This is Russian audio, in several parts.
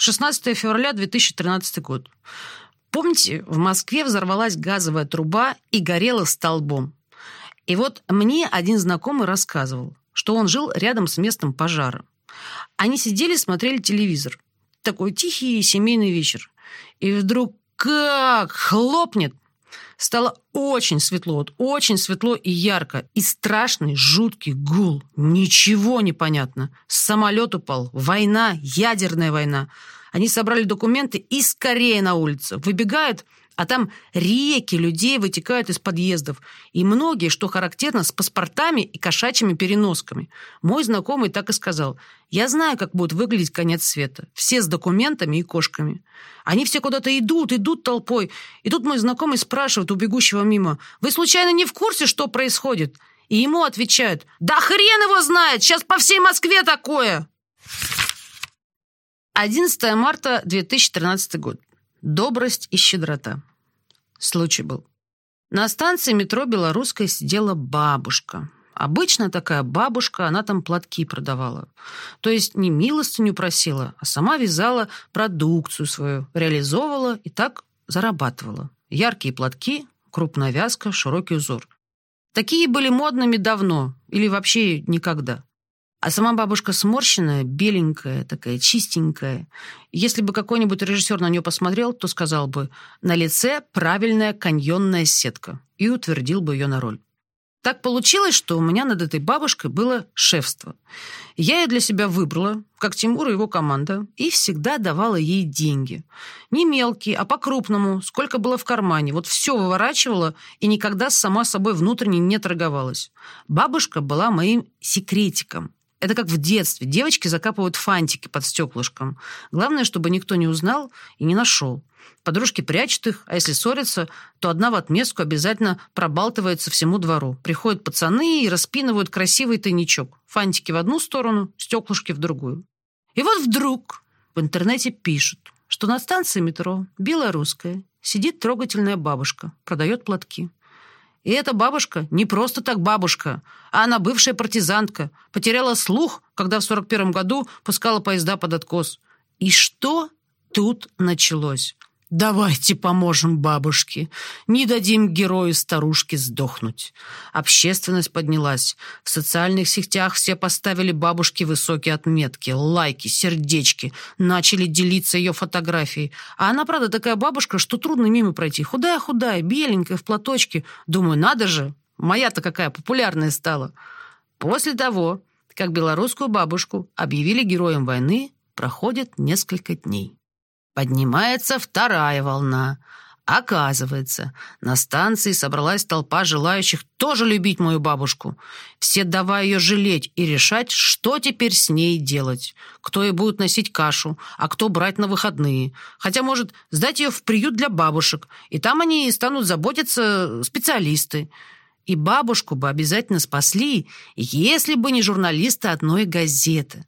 16 февраля 2013 год. Помните, в Москве взорвалась газовая труба и горела столбом. И вот мне один знакомый рассказывал, что он жил рядом с местом пожара. Они сидели, смотрели телевизор. Такой тихий семейный вечер. И вдруг как хлопнет. Стало очень светло, очень светло и ярко. И страшный, жуткий гул. Ничего не понятно. Самолет упал. Война, ядерная война. Они собрали документы и скорее на улицу. Выбегают, а там реки людей вытекают из подъездов. И многие, что характерно, с паспортами и кошачьими переносками. Мой знакомый так и сказал. Я знаю, как будет выглядеть конец света. Все с документами и кошками. Они все куда-то идут, идут толпой. И тут мой знакомый спрашивает у бегущего мимо. Вы случайно не в курсе, что происходит? И ему отвечают. Да хрен его знает! Сейчас по всей Москве такое! 11 марта 2013 год. Добрость и щедрота. Случай был. На станции метро «Белорусская» сидела бабушка. Обычно такая бабушка, она там платки продавала. То есть не милостыню просила, а сама вязала продукцию свою, реализовывала и так зарабатывала. Яркие платки, крупная вязка, широкий узор. Такие были модными давно или вообще никогда. А сама бабушка сморщенная, беленькая, такая чистенькая. Если бы какой-нибудь режиссер на нее посмотрел, то сказал бы «на лице правильная каньонная сетка» и утвердил бы ее на роль. Так получилось, что у меня над этой бабушкой было шефство. Я ее для себя выбрала, как Тимур и его команда, и всегда давала ей деньги. Не мелкие, а по-крупному, сколько было в кармане. Вот все выворачивала и никогда сама собой внутренне не торговалась. Бабушка была моим секретиком. Это как в детстве. Девочки закапывают фантики под стеклышком. Главное, чтобы никто не узнал и не нашел. Подружки прячут их, а если ссорятся, то одна в отместку обязательно пробалтывается всему двору. Приходят пацаны и распинывают красивый тайничок. Фантики в одну сторону, стеклышки в другую. И вот вдруг в интернете пишут, что на станции метро «Белорусская» сидит трогательная бабушка, продает платки. И эта бабушка не просто так бабушка, а она бывшая партизантка, потеряла слух, когда в 41 году пускала поезда под откос. И что тут началось? Давайте поможем бабушке, не дадим герою старушке сдохнуть. Общественность поднялась. В социальных сетях все поставили бабушке высокие отметки, лайки, сердечки, начали делиться ее фотографией. А она, правда, такая бабушка, что трудно мимо пройти. Худая-худая, беленькая, в платочке. Думаю, надо же, моя-то какая популярная стала. После того, как белорусскую бабушку объявили героем войны, проходит несколько дней. Поднимается вторая волна. Оказывается, на станции собралась толпа желающих тоже любить мою бабушку. Все давая ее жалеть и решать, что теперь с ней делать. Кто ей будет носить кашу, а кто брать на выходные. Хотя, может, сдать ее в приют для бабушек, и там они станут заботиться специалисты. И бабушку бы обязательно спасли, если бы не журналисты одной газеты.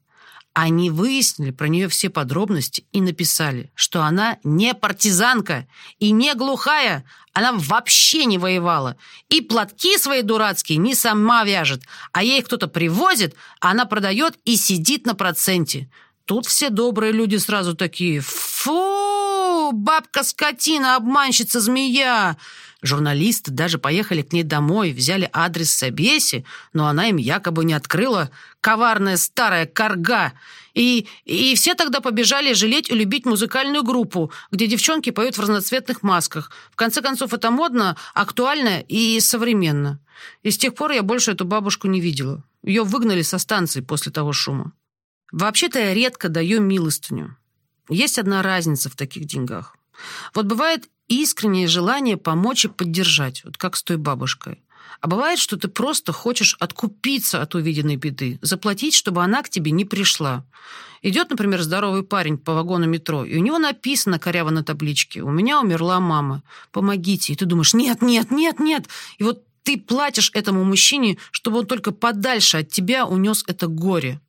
Они выяснили про нее все подробности и написали, что она не партизанка и не глухая, она вообще не воевала. И платки свои дурацкие не сама вяжет, а ей кто-то привозит, а она продает и сидит на проценте. Тут все добрые люди сразу такие «Фу, бабка-скотина, обманщица-змея!» Журналисты даже поехали к ней домой, взяли адрес Собеси, но она им якобы не открыла. Коварная старая корга. И, и все тогда побежали жалеть и любить музыкальную группу, где девчонки поют в разноцветных масках. В конце концов, это модно, актуально и современно. И с тех пор я больше эту бабушку не видела. Ее выгнали со станции после того шума. Вообще-то я редко даю милостыню. Есть одна разница в таких деньгах. Вот бывает искреннее желание помочь и поддержать, вот как с той бабушкой. А бывает, что ты просто хочешь откупиться от увиденной беды, заплатить, чтобы она к тебе не пришла. Идет, например, здоровый парень по вагону метро, и у него написано коряво на табличке «У меня умерла мама, помогите». И ты думаешь «Нет, нет, нет, нет». И вот ты платишь этому мужчине, чтобы он только подальше от тебя унес это горе.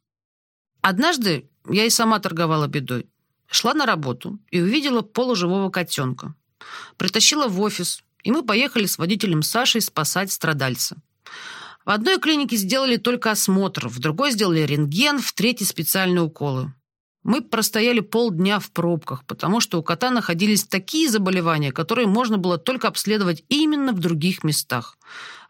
Однажды я и сама торговала бедой. Шла на работу и увидела полуживого котенка. Притащила в офис, и мы поехали с водителем Сашей спасать страдальца. В одной клинике сделали только осмотр, в другой сделали рентген, в третьей специальные уколы. Мы простояли полдня в пробках, потому что у кота находились такие заболевания, которые можно было только обследовать именно в других местах.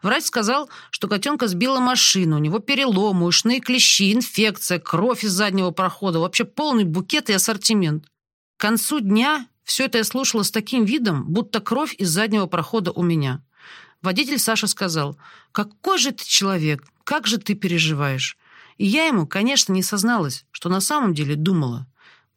Врач сказал, что котенка сбила машина, у него переломы, ушные клещи, инфекция, кровь из заднего прохода, вообще полный букет и ассортимент. К концу дня все это я слушала с таким видом, будто кровь из заднего прохода у меня. Водитель Саша сказал, «Какой же ты человек, как же ты переживаешь?» И я ему, конечно, не созналась, что на самом деле думала.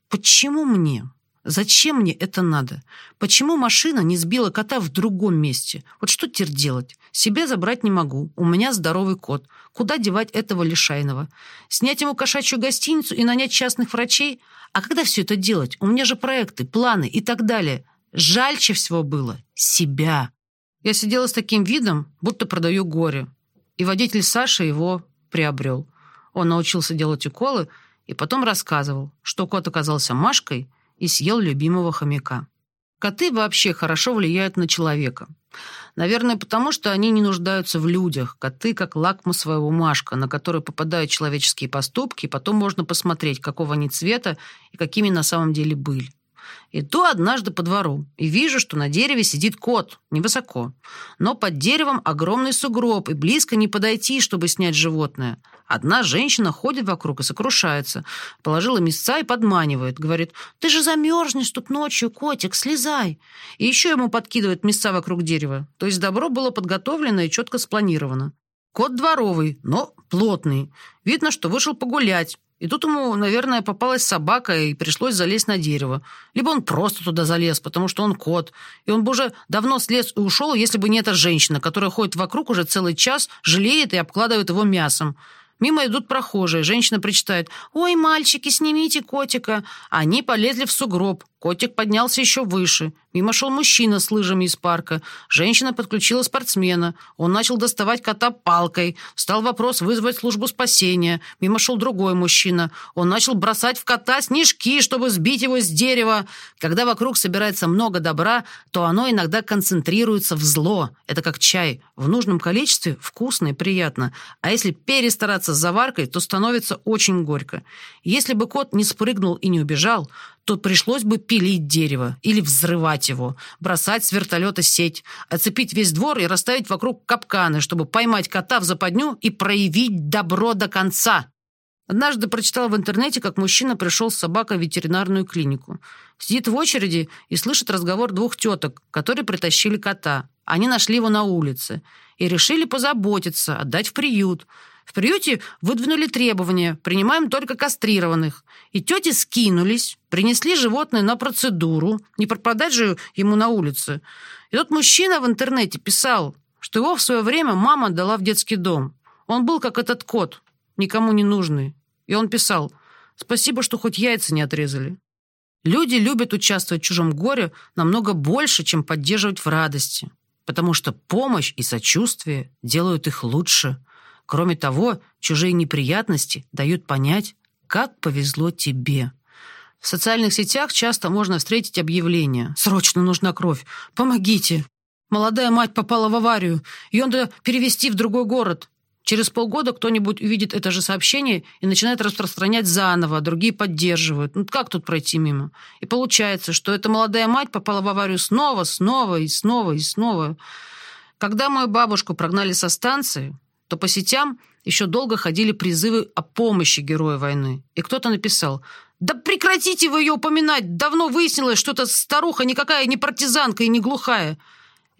Почему мне? Зачем мне это надо? Почему машина не сбила кота в другом месте? Вот что теперь делать? Себе забрать не могу. У меня здоровый кот. Куда девать этого лишайного? Снять ему кошачью гостиницу и нанять частных врачей? А когда все это делать? У меня же проекты, планы и так далее. Жальче всего было себя. Я сидела с таким видом, будто продаю горе. И водитель Саша его приобрел. Он научился делать уколы и потом рассказывал, что кот оказался Машкой и съел любимого хомяка. Коты вообще хорошо влияют на человека. Наверное, потому что они не нуждаются в людях. Коты как лакмусовая бумажка, на которую попадают человеческие поступки, потом можно посмотреть, какого они цвета и какими на самом деле были. Иду однажды по двору и вижу, что на дереве сидит кот, невысоко. Но под деревом огромный сугроб, и близко не подойти, чтобы снять животное. Одна женщина ходит вокруг и сокрушается. Положила мясца и подманивает. Говорит, ты же замерзнешь тут ночью, котик, слезай. И еще ему подкидывает мясца вокруг дерева. То есть добро было подготовлено и четко спланировано. Кот дворовый, но плотный. Видно, что вышел погулять. И тут ему, наверное, попалась собака, и пришлось залезть на дерево. Либо он просто туда залез, потому что он кот. И он бы уже давно слез и ушел, если бы не эта женщина, которая ходит вокруг уже целый час, жалеет и обкладывает его мясом. Мимо идут прохожие. Женщина причитает «Ой, мальчики, снимите котика». Они полезли в сугроб. Котик поднялся еще выше. Мимо шел мужчина с лыжами из парка. Женщина подключила спортсмена. Он начал доставать кота палкой. Стал вопрос вызвать службу спасения. Мимо шел другой мужчина. Он начал бросать в кота снежки, чтобы сбить его с дерева. Когда вокруг собирается много добра, то оно иногда концентрируется в зло. Это как чай. В нужном количестве вкусно и приятно. А если перестараться с заваркой, то становится очень горько. Если бы кот не спрыгнул и не убежал, то пришлось бы пилить дерево или взрывать его, бросать с вертолета сеть, оцепить весь двор и расставить вокруг капканы, чтобы поймать кота в западню и проявить добро до конца. Однажды прочитала в интернете, как мужчина пришел с собакой в ветеринарную клинику. Сидит в очереди и слышит разговор двух теток, которые притащили кота. Они нашли его на улице и решили позаботиться, отдать в приют. В приюте выдвинули требования, принимаем только кастрированных. И тети скинулись, принесли животное на процедуру, не пропадать же ему на улице. И тот мужчина в интернете писал, что его в свое время мама отдала в детский дом. Он был как этот кот, никому не нужный. И он писал, спасибо, что хоть яйца не отрезали. Люди любят участвовать в чужом горе намного больше, чем поддерживать в радости, потому что помощь и сочувствие делают их лучше. Кроме того, чужие неприятности дают понять, как повезло тебе. В социальных сетях часто можно встретить объявление «Срочно нужна кровь! Помогите!» «Молодая мать попала в аварию, ее надо перевести в другой город». Через полгода кто-нибудь увидит это же сообщение и начинает распространять заново, другие поддерживают. Ну как тут пройти мимо? И получается, что эта молодая мать попала в аварию снова, снова и снова и снова. Когда мою бабушку прогнали со станции, то по сетям еще долго ходили призывы о помощи героя войны. И кто-то написал «Да прекратите вы ее упоминать! Давно выяснилось, что эта старуха никакая не партизанка и не глухая!»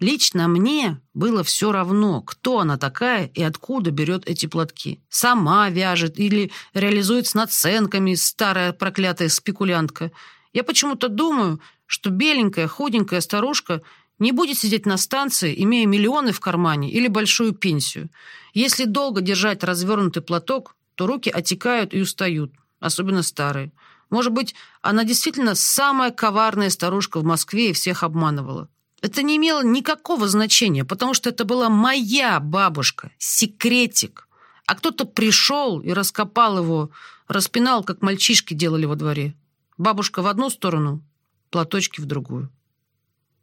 Лично мне было все равно, кто она такая и откуда берет эти платки. Сама вяжет или реализует с наценками старая проклятая спекулянтка. Я почему-то думаю, что беленькая, худенькая старушка не будет сидеть на станции, имея миллионы в кармане или большую пенсию. Если долго держать развернутый платок, то руки отекают и устают, особенно старые. Может быть, она действительно самая коварная старушка в Москве и всех обманывала. Это не имело никакого значения, потому что это была моя бабушка, секретик. А кто-то пришел и раскопал его, распинал, как мальчишки делали во дворе. Бабушка в одну сторону, платочки в другую.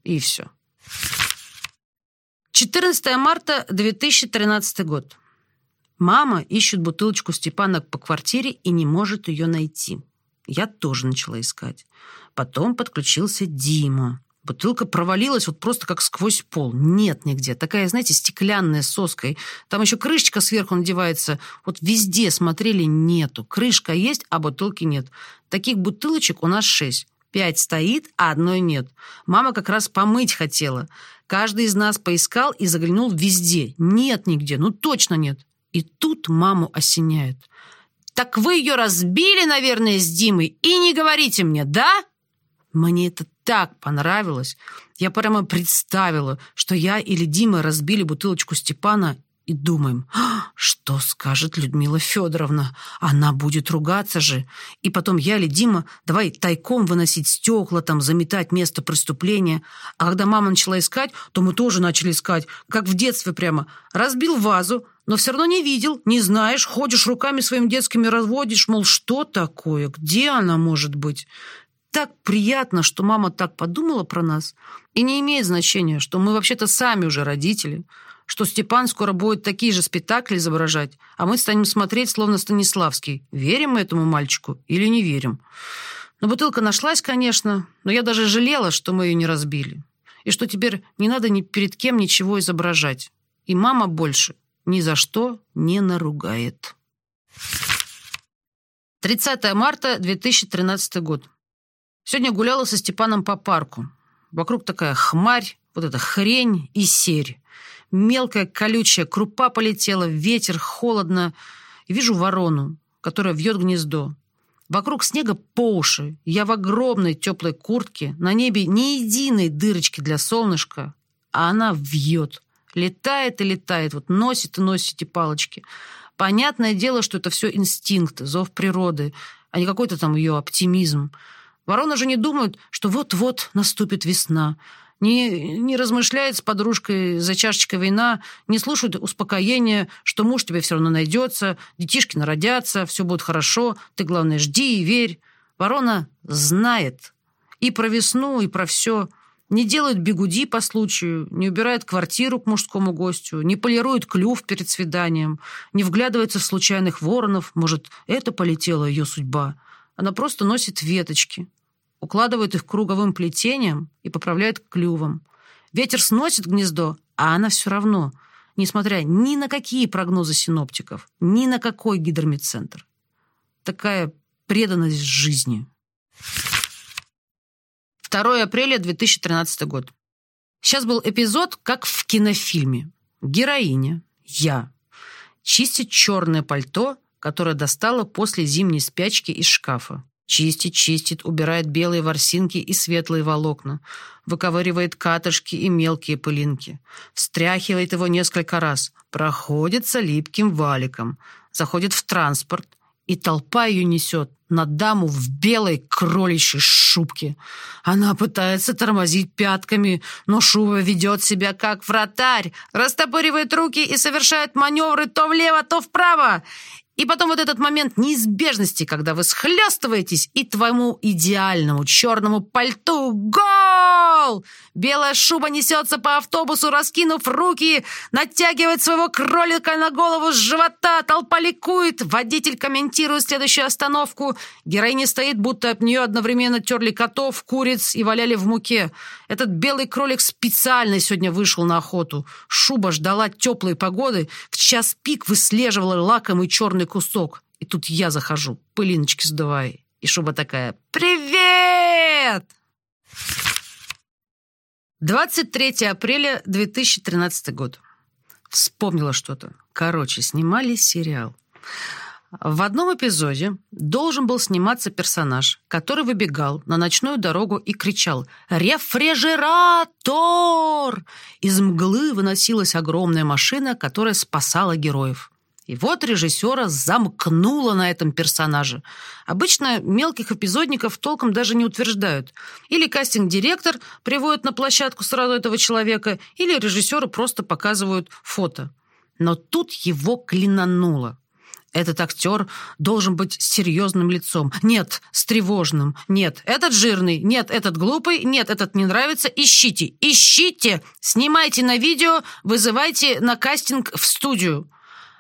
И все. 14 марта 2013 год. Мама ищет бутылочку Степана по квартире и не может ее найти. Я тоже начала искать. Потом подключился Дима. Бутылка провалилась вот просто как сквозь пол. Нет нигде. Такая, знаете, стеклянная с соской. Там еще крышечка сверху надевается. Вот везде смотрели, нету. Крышка есть, а бутылки нет. Таких бутылочек у нас шесть. Пять стоит, а одной нет. Мама как раз помыть хотела. Каждый из нас поискал и заглянул везде. Нет нигде, ну точно нет. И тут маму осеняет. «Так вы ее разбили, наверное, с Димой, и не говорите мне, да?» Мне это так понравилось. Я прямо представила, что я или Дима разбили бутылочку Степана и думаем, «А, что скажет Людмила Федоровна? Она будет ругаться же. И потом я или Дима давай тайком выносить стекла, там, заметать место преступления. А когда мама начала искать, то мы тоже начали искать, как в детстве прямо. Разбил вазу, но все равно не видел, не знаешь, ходишь руками своими детскими разводишь, мол, что такое, где она может быть? так приятно, что мама так подумала про нас. И не имеет значения, что мы вообще-то сами уже родители, что Степан скоро будет такие же спектакли изображать, а мы станем смотреть, словно Станиславский. Верим мы этому мальчику или не верим? Но бутылка нашлась, конечно, но я даже жалела, что мы ее не разбили. И что теперь не надо ни перед кем ничего изображать. И мама больше ни за что не наругает. 30 марта 2013 год. Сегодня гуляла со Степаном по парку. Вокруг такая хмарь, вот эта хрень и серь. Мелкая, колючая, крупа полетела, ветер, холодно. И вижу ворону, которая вьет гнездо. Вокруг снега по уши. Я в огромной теплой куртке. На небе ни единой дырочки для солнышка. А она вьет. Летает и летает. Вот носит и носит эти палочки. Понятное дело, что это все инстинкт, зов природы, а не какой-то там ее оптимизм. Ворона же не думает, что вот-вот наступит весна. Не, не размышляет с подружкой за чашечкой вина, не слушает успокоения, что муж тебе все равно найдется, детишки народятся, все будет хорошо, ты, главное, жди и верь. Ворона знает и про весну, и про все. Не делает бегуди по случаю, не убирает квартиру к мужскому гостю, не полирует клюв перед свиданием, не вглядывается в случайных воронов, может, это полетела ее судьба. Она просто носит веточки, укладывает их круговым плетением и поправляет клювом. Ветер сносит гнездо, а она все равно, несмотря ни на какие прогнозы синоптиков, ни на какой гидромедцентр. Такая преданность жизни. 2 апреля 2013 год. Сейчас был эпизод, как в кинофильме. Героиня, я, чистит черное пальто которое достала после зимней спячки из шкафа. Чистит, чистит, убирает белые ворсинки и светлые волокна, выковыривает катышки и мелкие пылинки, встряхивает его несколько раз, проходится липким валиком, заходит в транспорт, и толпа ее несет на даму в белой кроличьей шубке. Она пытается тормозить пятками, но шуба ведет себя как вратарь, растопыривает руки и совершает маневры то влево, то вправо. И потом вот этот момент неизбежности, когда вы схлестываетесь, и твоему идеальному черному пальту гол! Белая шуба несется по автобусу, раскинув руки, натягивает своего кролика на голову с живота, толпа ликует, водитель комментирует следующую остановку. Героиня стоит, будто об нее одновременно терли котов, куриц и валяли в муке. Этот белый кролик специально сегодня вышел на охоту. Шуба ждала теплой погоды, в час пик выслеживала лакомый черный целый кусок. И тут я захожу, пылиночки сдувая. И шуба такая «Привет!» 23 апреля 2013 год. Вспомнила что-то. Короче, снимали сериал. В одном эпизоде должен был сниматься персонаж, который выбегал на ночную дорогу и кричал «Рефрижератор!». Из мглы выносилась огромная машина, которая спасала героев. И вот режиссера замкнуло на этом персонаже. Обычно мелких эпизодников толком даже не утверждают. Или кастинг-директор приводит на площадку сразу этого человека, или режиссеру просто показывают фото. Но тут его клинануло. Этот актер должен быть с серьезным лицом. Нет, с тревожным. Нет, этот жирный. Нет, этот глупый. Нет, этот не нравится. Ищите, ищите. Снимайте на видео, вызывайте на кастинг в студию.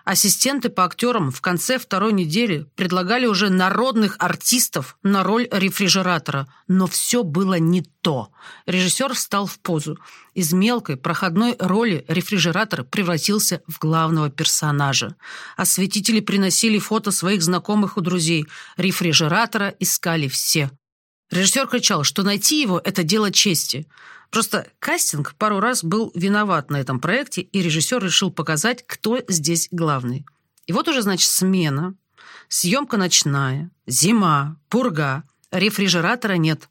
Ассистенты по актерам в конце второй недели предлагали уже народных артистов на роль рефрижератора, но все было не то. Режиссер встал в позу. Из мелкой проходной роли рефрижератор превратился в главного персонажа. Осветители приносили фото своих знакомых у друзей. Рефрижератора искали все. Режиссер кричал, что найти его – это дело чести. Просто кастинг пару раз был виноват на этом проекте, и режиссер решил показать, кто здесь главный. И вот уже, значит, смена, съемка ночная, зима, пурга, рефрижератора нет.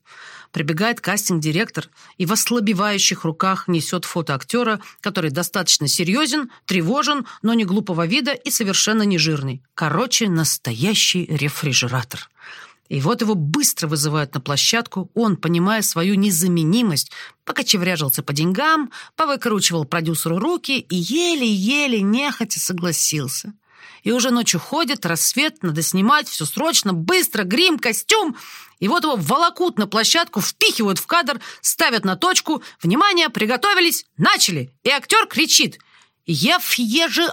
Прибегает кастинг-директор и в ослабевающих руках несет фото актера, который достаточно серьезен, тревожен, но не глупого вида и совершенно не жирный. Короче, настоящий рефрижератор. И вот его быстро вызывают на площадку, он, понимая свою незаменимость, покочевряжился по деньгам, повыкручивал продюсеру руки и еле-еле нехотя согласился. И уже ночью ходит, рассвет, надо снимать, все срочно, быстро, грим, костюм. И вот его волокут на площадку, впихивают в кадр, ставят на точку. Внимание, приготовились, начали. И актер кричит «Еф ежи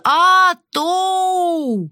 то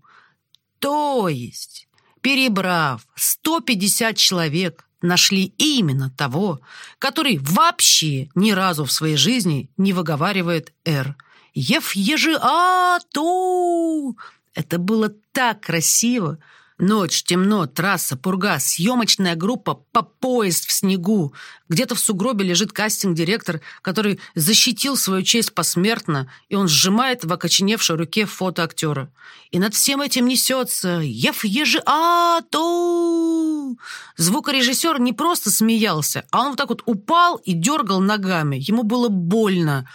То есть Перебрав 150 человек, нашли именно того, который вообще ни разу в своей жизни не выговаривает «р». «Ев ежи а то Это было так красиво, Ночь, темно, трасса, пурга, съемочная группа по поезд в снегу. Где-то в сугробе лежит кастинг-директор, который защитил свою честь посмертно, и он сжимает в окоченевшей руке фото актера. И над всем этим несется «Ев ежи а то Звукорежиссер не просто смеялся, а он вот так вот упал и дергал ногами. Ему было больно.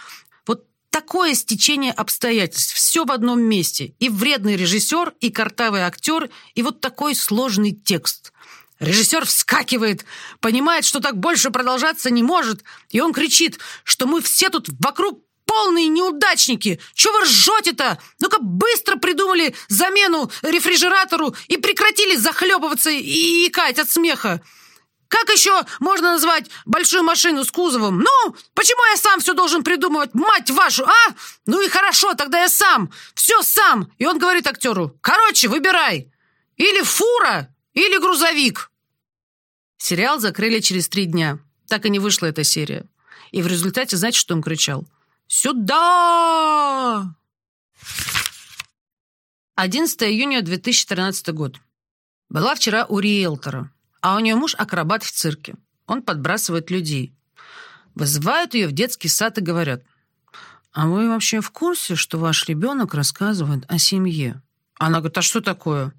Такое стечение обстоятельств, все в одном месте. И вредный режиссер, и картавый актер, и вот такой сложный текст. Режиссер вскакивает, понимает, что так больше продолжаться не может, и он кричит, что мы все тут вокруг полные неудачники! Чего вы ржете-то? Ну-ка быстро придумали замену рефрижератору и прекратили захлебываться и икать от смеха. Как еще можно назвать большую машину с кузовом? Ну, почему я сам все должен придумывать, мать вашу, а? Ну и хорошо, тогда я сам, все сам. И он говорит актеру, короче, выбирай. Или фура, или грузовик. Сериал закрыли через три дня. Так и не вышла эта серия. И в результате, знаете, что он кричал? «Сюда!» 11 июня 2013 год. Была вчера у риэлтора. А у нее муж акробат в цирке. Он подбрасывает людей. Вызывают ее в детский сад и говорят, «А вы вообще в курсе, что ваш ребенок рассказывает о семье?» Она говорит, «А что такое?»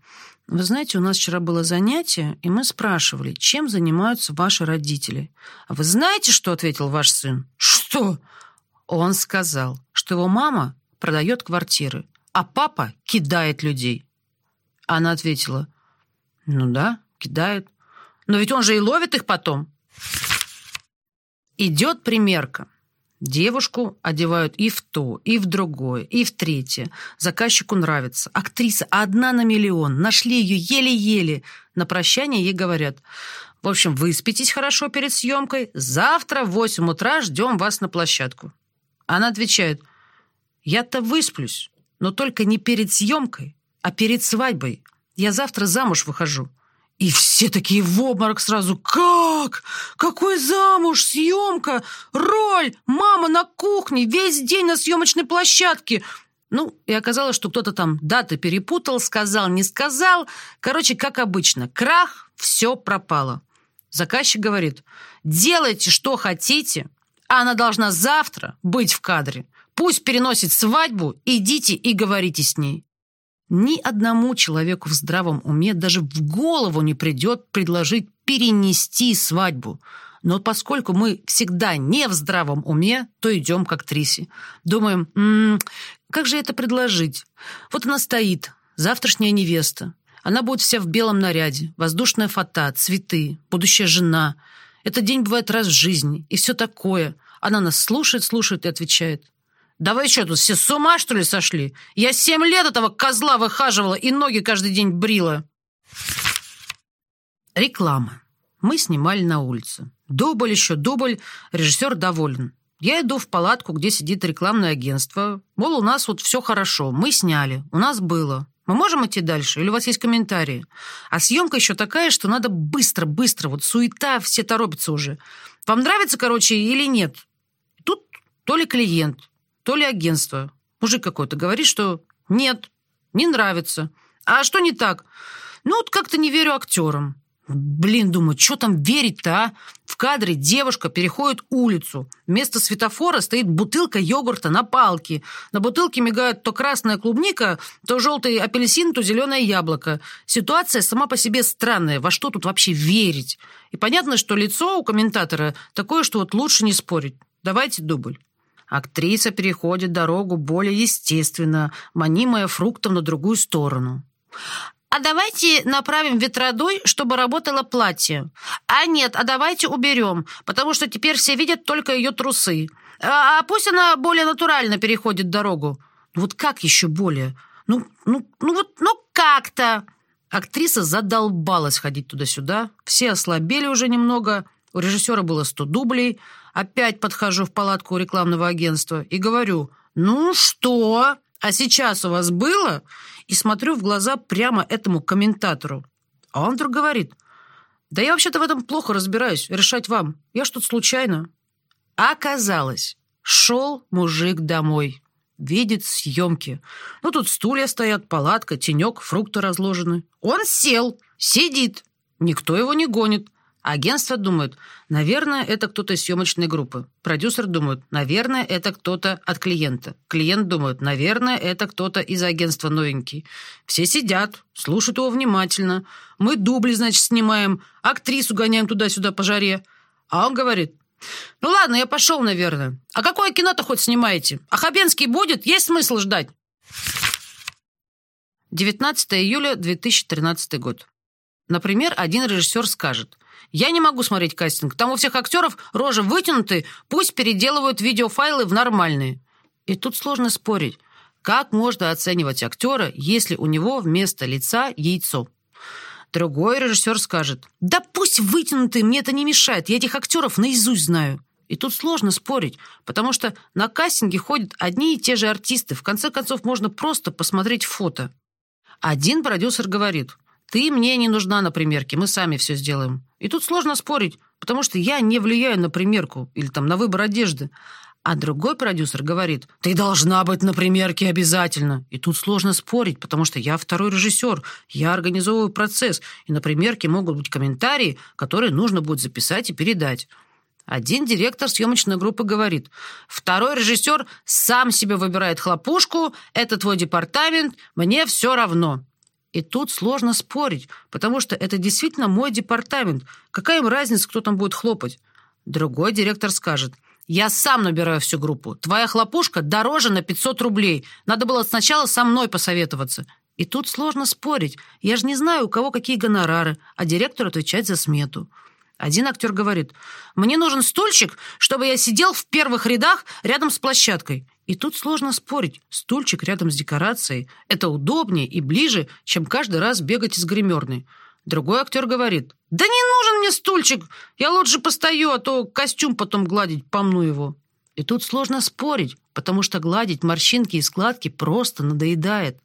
«Вы знаете, у нас вчера было занятие, и мы спрашивали, чем занимаются ваши родители. А вы знаете, что ответил ваш сын?» «Что?» Он сказал, что его мама продает квартиры, а папа кидает людей. Она ответила, «Ну да, кидает. Но ведь он же и ловит их потом. Идет примерка. Девушку одевают и в то, и в другое, и в третье. Заказчику нравится. Актриса одна на миллион. Нашли ее еле-еле. На прощание ей говорят. В общем, выспитесь хорошо перед съемкой. Завтра в 8 утра ждем вас на площадку. Она отвечает. Я-то высплюсь, но только не перед съемкой, а перед свадьбой. Я завтра замуж выхожу. И все такие в обморок сразу. Как? Какой замуж? Съемка? Роль? Мама на кухне? Весь день на съемочной площадке? Ну, и оказалось, что кто-то там даты перепутал, сказал, не сказал. Короче, как обычно, крах, все пропало. Заказчик говорит, делайте, что хотите, а она должна завтра быть в кадре. Пусть переносит свадьбу, идите и говорите с ней. Ни одному человеку в здравом уме даже в голову не придет предложить перенести свадьбу. Но поскольку мы всегда не в здравом уме, то идем к актрисе. Думаем, М -м, как же это предложить? Вот она стоит, завтрашняя невеста. Она будет вся в белом наряде, воздушная фата, цветы, будущая жена. Этот день бывает раз в жизни, и все такое. Она нас слушает, слушает и отвечает. «Да вы что, тут все с ума, что ли, сошли? Я семь лет этого козла выхаживала и ноги каждый день брила». Реклама. Мы снимали на улице. Дубль еще, дубль. Режиссер доволен. Я иду в палатку, где сидит рекламное агентство. Мол, у нас вот все хорошо, мы сняли, у нас было. Мы можем идти дальше? Или у вас есть комментарии? А съемка еще такая, что надо быстро, быстро, вот суета, все торопятся уже. Вам нравится, короче, или нет? Тут то ли клиент, то ли агентство. Мужик какой-то говорит, что нет, не нравится. А что не так? Ну, вот как-то не верю актерам. Блин, думаю, что там верить-то, а? В кадре девушка переходит улицу. Вместо светофора стоит бутылка йогурта на палке. На бутылке мигают то красная клубника, то желтый апельсин, то зеленое яблоко. Ситуация сама по себе странная. Во что тут вообще верить? И понятно, что лицо у комментатора такое, что вот лучше не спорить. Давайте дубль. Актриса переходит дорогу более естественно, манимая фруктом на другую сторону. А давайте направим ветродуй, чтобы работало платье. А нет, а давайте уберем, потому что теперь все видят только ее трусы. А, а пусть она более натурально переходит дорогу. Ну вот как еще более? Ну, ну, ну вот, ну как-то. Актриса задолбалась ходить туда-сюда. Все ослабели уже немного. У режиссера было 100 дублей. Опять подхожу в палатку рекламного агентства и говорю, ну что, а сейчас у вас было? и смотрю в глаза прямо этому комментатору. А он вдруг говорит, да я вообще-то в этом плохо разбираюсь, решать вам. Я тут случайно. Оказалось, шел мужик домой. Видит съемки. Ну, тут стулья стоят, палатка, тенек, фрукты разложены. Он сел, сидит. Никто его не гонит. Агентство думает, наверное, это кто-то из съемочной группы. Продюсер думает, наверное, это кто-то от клиента. Клиент думает, наверное, это кто-то из агентства новенький. Все сидят, слушают его внимательно. Мы дубли, значит, снимаем, актрису гоняем туда-сюда по жаре. А он говорит, ну ладно, я пошел, наверное. А какое кино-то хоть снимаете? А Хабенский будет? Есть смысл ждать? 19 июля 2013 год. Например, один режиссер скажет – я не могу смотреть кастинг. Там у всех актеров рожи вытянуты, пусть переделывают видеофайлы в нормальные. И тут сложно спорить. Как можно оценивать актера, если у него вместо лица яйцо? Другой режиссер скажет, да пусть вытянутые, мне это не мешает, я этих актеров наизусть знаю. И тут сложно спорить, потому что на кастинге ходят одни и те же артисты. В конце концов, можно просто посмотреть фото. Один продюсер говорит, ты мне не нужна на примерке, мы сами все сделаем. И тут сложно спорить, потому что я не влияю на примерку или там на выбор одежды. А другой продюсер говорит, ты должна быть на примерке обязательно. И тут сложно спорить, потому что я второй режиссер, я организовываю процесс, и на примерке могут быть комментарии, которые нужно будет записать и передать. Один директор съемочной группы говорит, второй режиссер сам себе выбирает хлопушку, это твой департамент, мне все равно. И тут сложно спорить, потому что это действительно мой департамент. Какая им разница, кто там будет хлопать? Другой директор скажет, я сам набираю всю группу. Твоя хлопушка дороже на 500 рублей. Надо было сначала со мной посоветоваться. И тут сложно спорить. Я же не знаю, у кого какие гонорары, а директор отвечает за смету. Один актер говорит, мне нужен стульчик, чтобы я сидел в первых рядах рядом с площадкой. И тут сложно спорить. Стульчик рядом с декорацией – это удобнее и ближе, чем каждый раз бегать из гримерной. Другой актер говорит, «Да не нужен мне стульчик, я лучше постою, а то костюм потом гладить, помну его». И тут сложно спорить, потому что гладить морщинки и складки просто надоедает.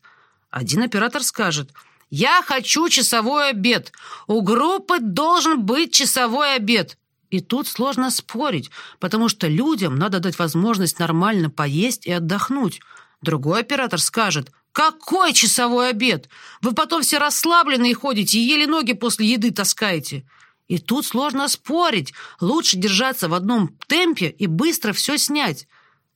Один оператор скажет, «Я хочу часовой обед. У группы должен быть часовой обед». И тут сложно спорить, потому что людям надо дать возможность нормально поесть и отдохнуть. Другой оператор скажет, «Какой часовой обед? Вы потом все расслабленные ходите и еле ноги после еды таскаете». И тут сложно спорить. Лучше держаться в одном темпе и быстро все снять.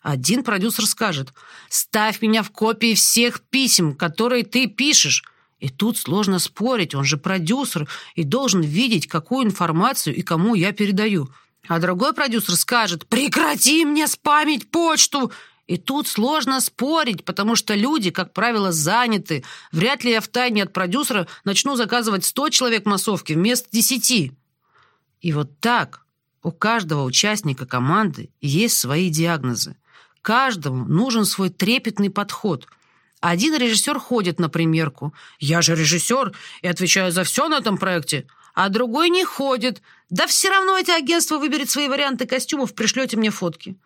Один продюсер скажет, «Ставь меня в копии всех писем, которые ты пишешь». И тут сложно спорить, он же продюсер и должен видеть, какую информацию и кому я передаю. А другой продюсер скажет «Прекрати мне спамить почту!» И тут сложно спорить, потому что люди, как правило, заняты. Вряд ли я втайне от продюсера начну заказывать 100 человек массовки вместо 10. И вот так у каждого участника команды есть свои диагнозы. Каждому нужен свой трепетный подход – один режиссер ходит на примерку. Я же режиссер и отвечаю за все на этом проекте. А другой не ходит. Да все равно эти агентства выберет свои варианты костюмов, пришлете мне фотки.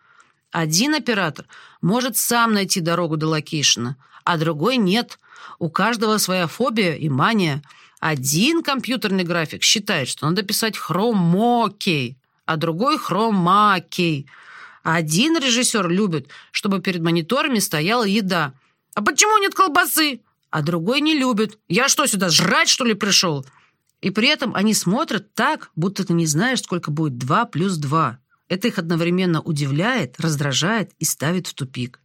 Один оператор может сам найти дорогу до локейшена, а другой нет. У каждого своя фобия и мания. Один компьютерный график считает, что надо писать хромокей, а другой хромакей. Один режиссер любит, чтобы перед мониторами стояла еда. А почему нет колбасы? А другой не любит. Я что, сюда жрать, что ли, пришел? И при этом они смотрят так, будто ты не знаешь, сколько будет 2 плюс 2. Это их одновременно удивляет, раздражает и ставит в тупик.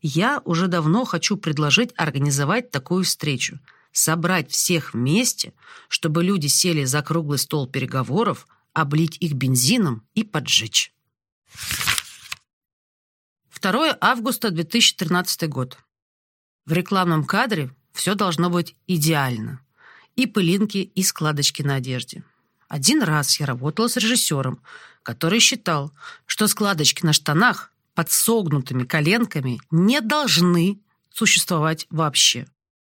Я уже давно хочу предложить организовать такую встречу. Собрать всех вместе, чтобы люди сели за круглый стол переговоров, облить их бензином и поджечь. 2 августа 2013 год. В рекламном кадре все должно быть идеально. И пылинки, и складочки на одежде. Один раз я работала с режиссером, который считал, что складочки на штанах под согнутыми коленками не должны существовать вообще.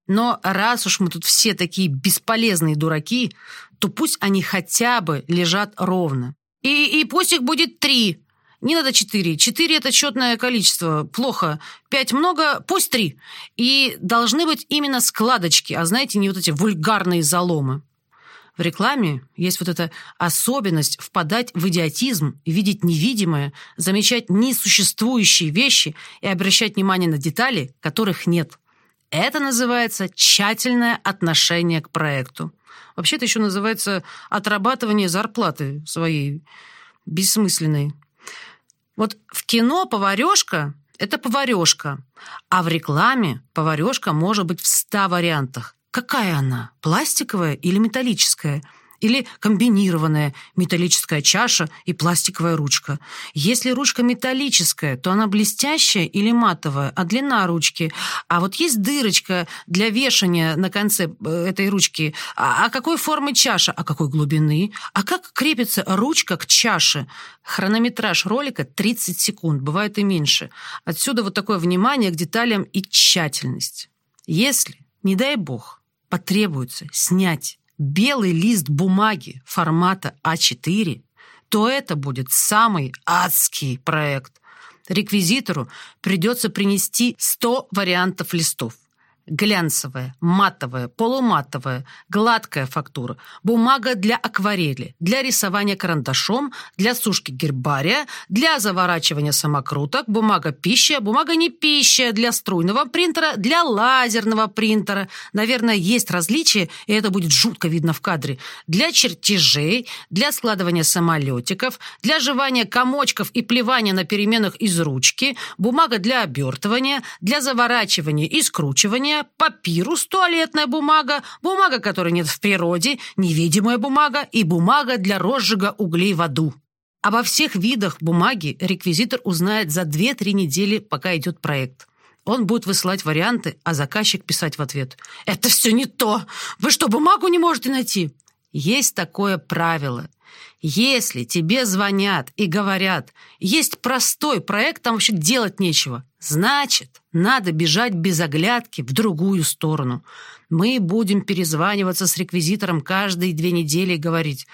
Но раз уж мы тут все такие бесполезные дураки, то пусть они хотя бы лежат ровно. И, и пусть их будет три. Не надо четыре. Четыре – это четное количество. Плохо. Пять много, пусть три. И должны быть именно складочки, а знаете, не вот эти вульгарные заломы. В рекламе есть вот эта особенность впадать в идиотизм, видеть невидимое, замечать несуществующие вещи и обращать внимание на детали, которых нет. Это называется тщательное отношение к проекту. Вообще это еще называется отрабатывание зарплаты своей бессмысленной. Вот в кино поварешка – это поварешка, а в рекламе поварешка может быть в ста вариантах. Какая она? Пластиковая или металлическая? Или комбинированная металлическая чаша и пластиковая ручка. Если ручка металлическая, то она блестящая или матовая, а длина ручки. А вот есть дырочка для вешания на конце э, этой ручки. А, а какой формы чаша? А какой глубины? А как крепится ручка к чаше? Хронометраж ролика 30 секунд, бывает и меньше. Отсюда вот такое внимание к деталям и тщательность. Если, не дай бог, потребуется снять белый лист бумаги формата А4, то это будет самый адский проект. Реквизитору придется принести 100 вариантов листов глянцевая, матовая, полуматовая, гладкая фактура, бумага для акварели, для рисования карандашом, для сушки гербария, для заворачивания самокруток, бумага пища, бумага не пища, для струйного принтера, для лазерного принтера. Наверное, есть различия, и это будет жутко видно в кадре. Для чертежей, для складывания самолетиков, для жевания комочков и плевания на переменах из ручки, бумага для обертывания, для заворачивания и скручивания, растения, папирус, туалетная бумага, бумага, которой нет в природе, невидимая бумага и бумага для розжига углей в аду. Обо всех видах бумаги реквизитор узнает за 2-3 недели, пока идет проект. Он будет высылать варианты, а заказчик писать в ответ. «Это все не то! Вы что, бумагу не можете найти?» Есть такое правило. Если тебе звонят и говорят, есть простой проект, там вообще делать нечего, значит, надо бежать без оглядки в другую сторону. Мы будем перезваниваться с реквизитором каждые две недели и говорить,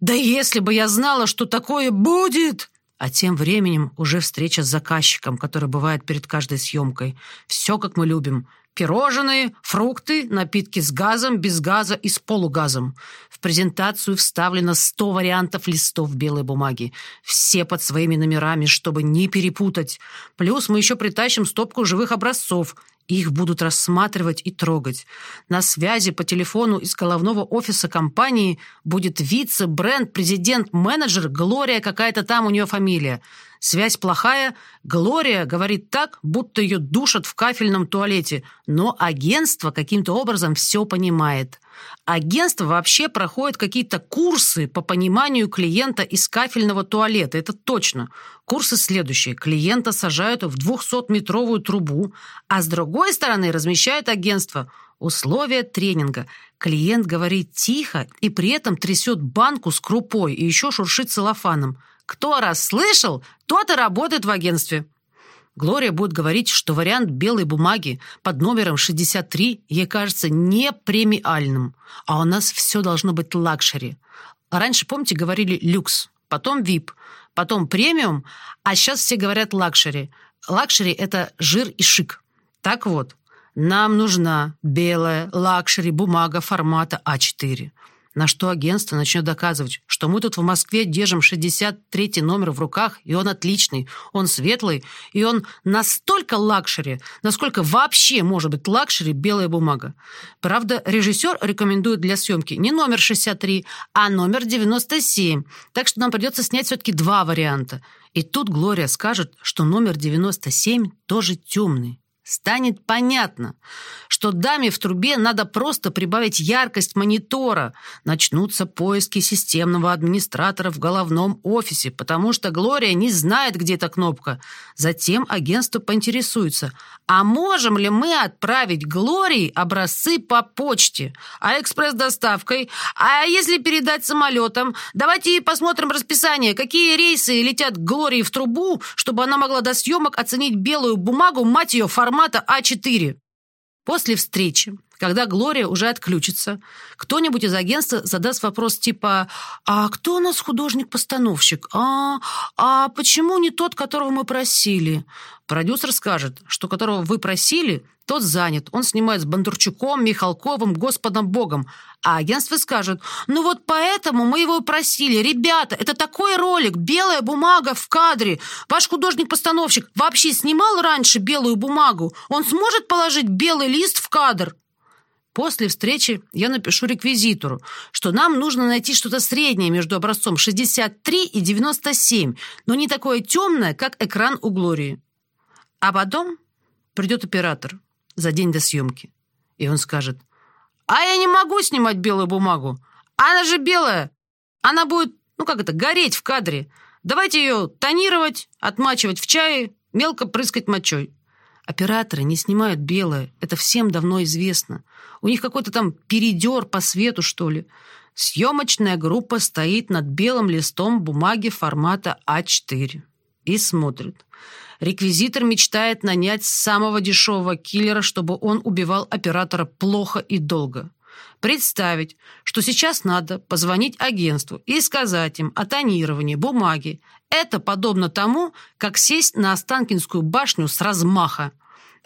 «Да если бы я знала, что такое будет!» А тем временем уже встреча с заказчиком, которая бывает перед каждой съемкой. Все, как мы любим. Пирожные, фрукты, напитки с газом, без газа и с полугазом. В презентацию вставлено 100 вариантов листов белой бумаги. Все под своими номерами, чтобы не перепутать. Плюс мы еще притащим стопку живых образцов. Их будут рассматривать и трогать. На связи по телефону из головного офиса компании будет вице-бренд, президент, менеджер, Глория какая-то там у нее фамилия. Связь плохая. Глория говорит так, будто ее душат в кафельном туалете, но агентство каким-то образом все понимает. Агентство вообще проходит какие-то курсы по пониманию клиента из кафельного туалета, это точно. Курсы следующие. Клиента сажают в 200-метровую трубу, а с другой стороны размещает агентство Условия тренинга. Клиент говорит тихо и при этом трясет банку с крупой и еще шуршит целлофаном. Кто расслышал, тот и работает в агентстве. Глория будет говорить, что вариант белой бумаги под номером 63 ей кажется не премиальным, а у нас все должно быть лакшери. Раньше, помните, говорили «люкс». потом VIP, потом премиум, а сейчас все говорят лакшери. Лакшери – это жир и шик. Так вот, нам нужна белая лакшери бумага формата А4 на что агентство начнет доказывать, что мы тут в Москве держим 63 номер в руках, и он отличный, он светлый, и он настолько лакшери, насколько вообще может быть лакшери белая бумага. Правда, режиссер рекомендует для съемки не номер 63, а номер 97, так что нам придется снять все-таки два варианта. И тут Глория скажет, что номер 97 тоже темный станет понятно, что даме в трубе надо просто прибавить яркость монитора. Начнутся поиски системного администратора в головном офисе, потому что Глория не знает, где эта кнопка. Затем агентство поинтересуется, а можем ли мы отправить Глории образцы по почте, а экспресс-доставкой, а если передать самолетом? Давайте посмотрим расписание, какие рейсы летят к Глории в трубу, чтобы она могла до съемок оценить белую бумагу, мать ее, формат формата А4. После встречи, когда Глория уже отключится, кто-нибудь из агентства задаст вопрос типа «А кто у нас художник-постановщик? А, а почему не тот, которого мы просили?» Продюсер скажет, что которого вы просили, тот занят. Он снимает с Бондарчуком, Михалковым, Господом Богом. А агентство скажет, ну вот поэтому мы его просили. Ребята, это такой ролик, белая бумага в кадре. Ваш художник-постановщик вообще снимал раньше белую бумагу? Он сможет положить белый лист в кадр? После встречи я напишу реквизитору, что нам нужно найти что-то среднее между образцом 63 и 97, но не такое темное, как экран у Глории. А потом придет оператор за день до съемки, и он скажет, «А я не могу снимать белую бумагу. Она же белая. Она будет, ну как это, гореть в кадре. Давайте ее тонировать, отмачивать в чае, мелко прыскать мочой». Операторы не снимают белое, это всем давно известно. У них какой-то там передер по свету, что ли. Съемочная группа стоит над белым листом бумаги формата А4 и смотрит. Реквизитор мечтает нанять самого дешевого киллера, чтобы он убивал оператора плохо и долго. Представить, что сейчас надо позвонить агентству и сказать им о тонировании бумаги. Это подобно тому, как сесть на Останкинскую башню с размаха.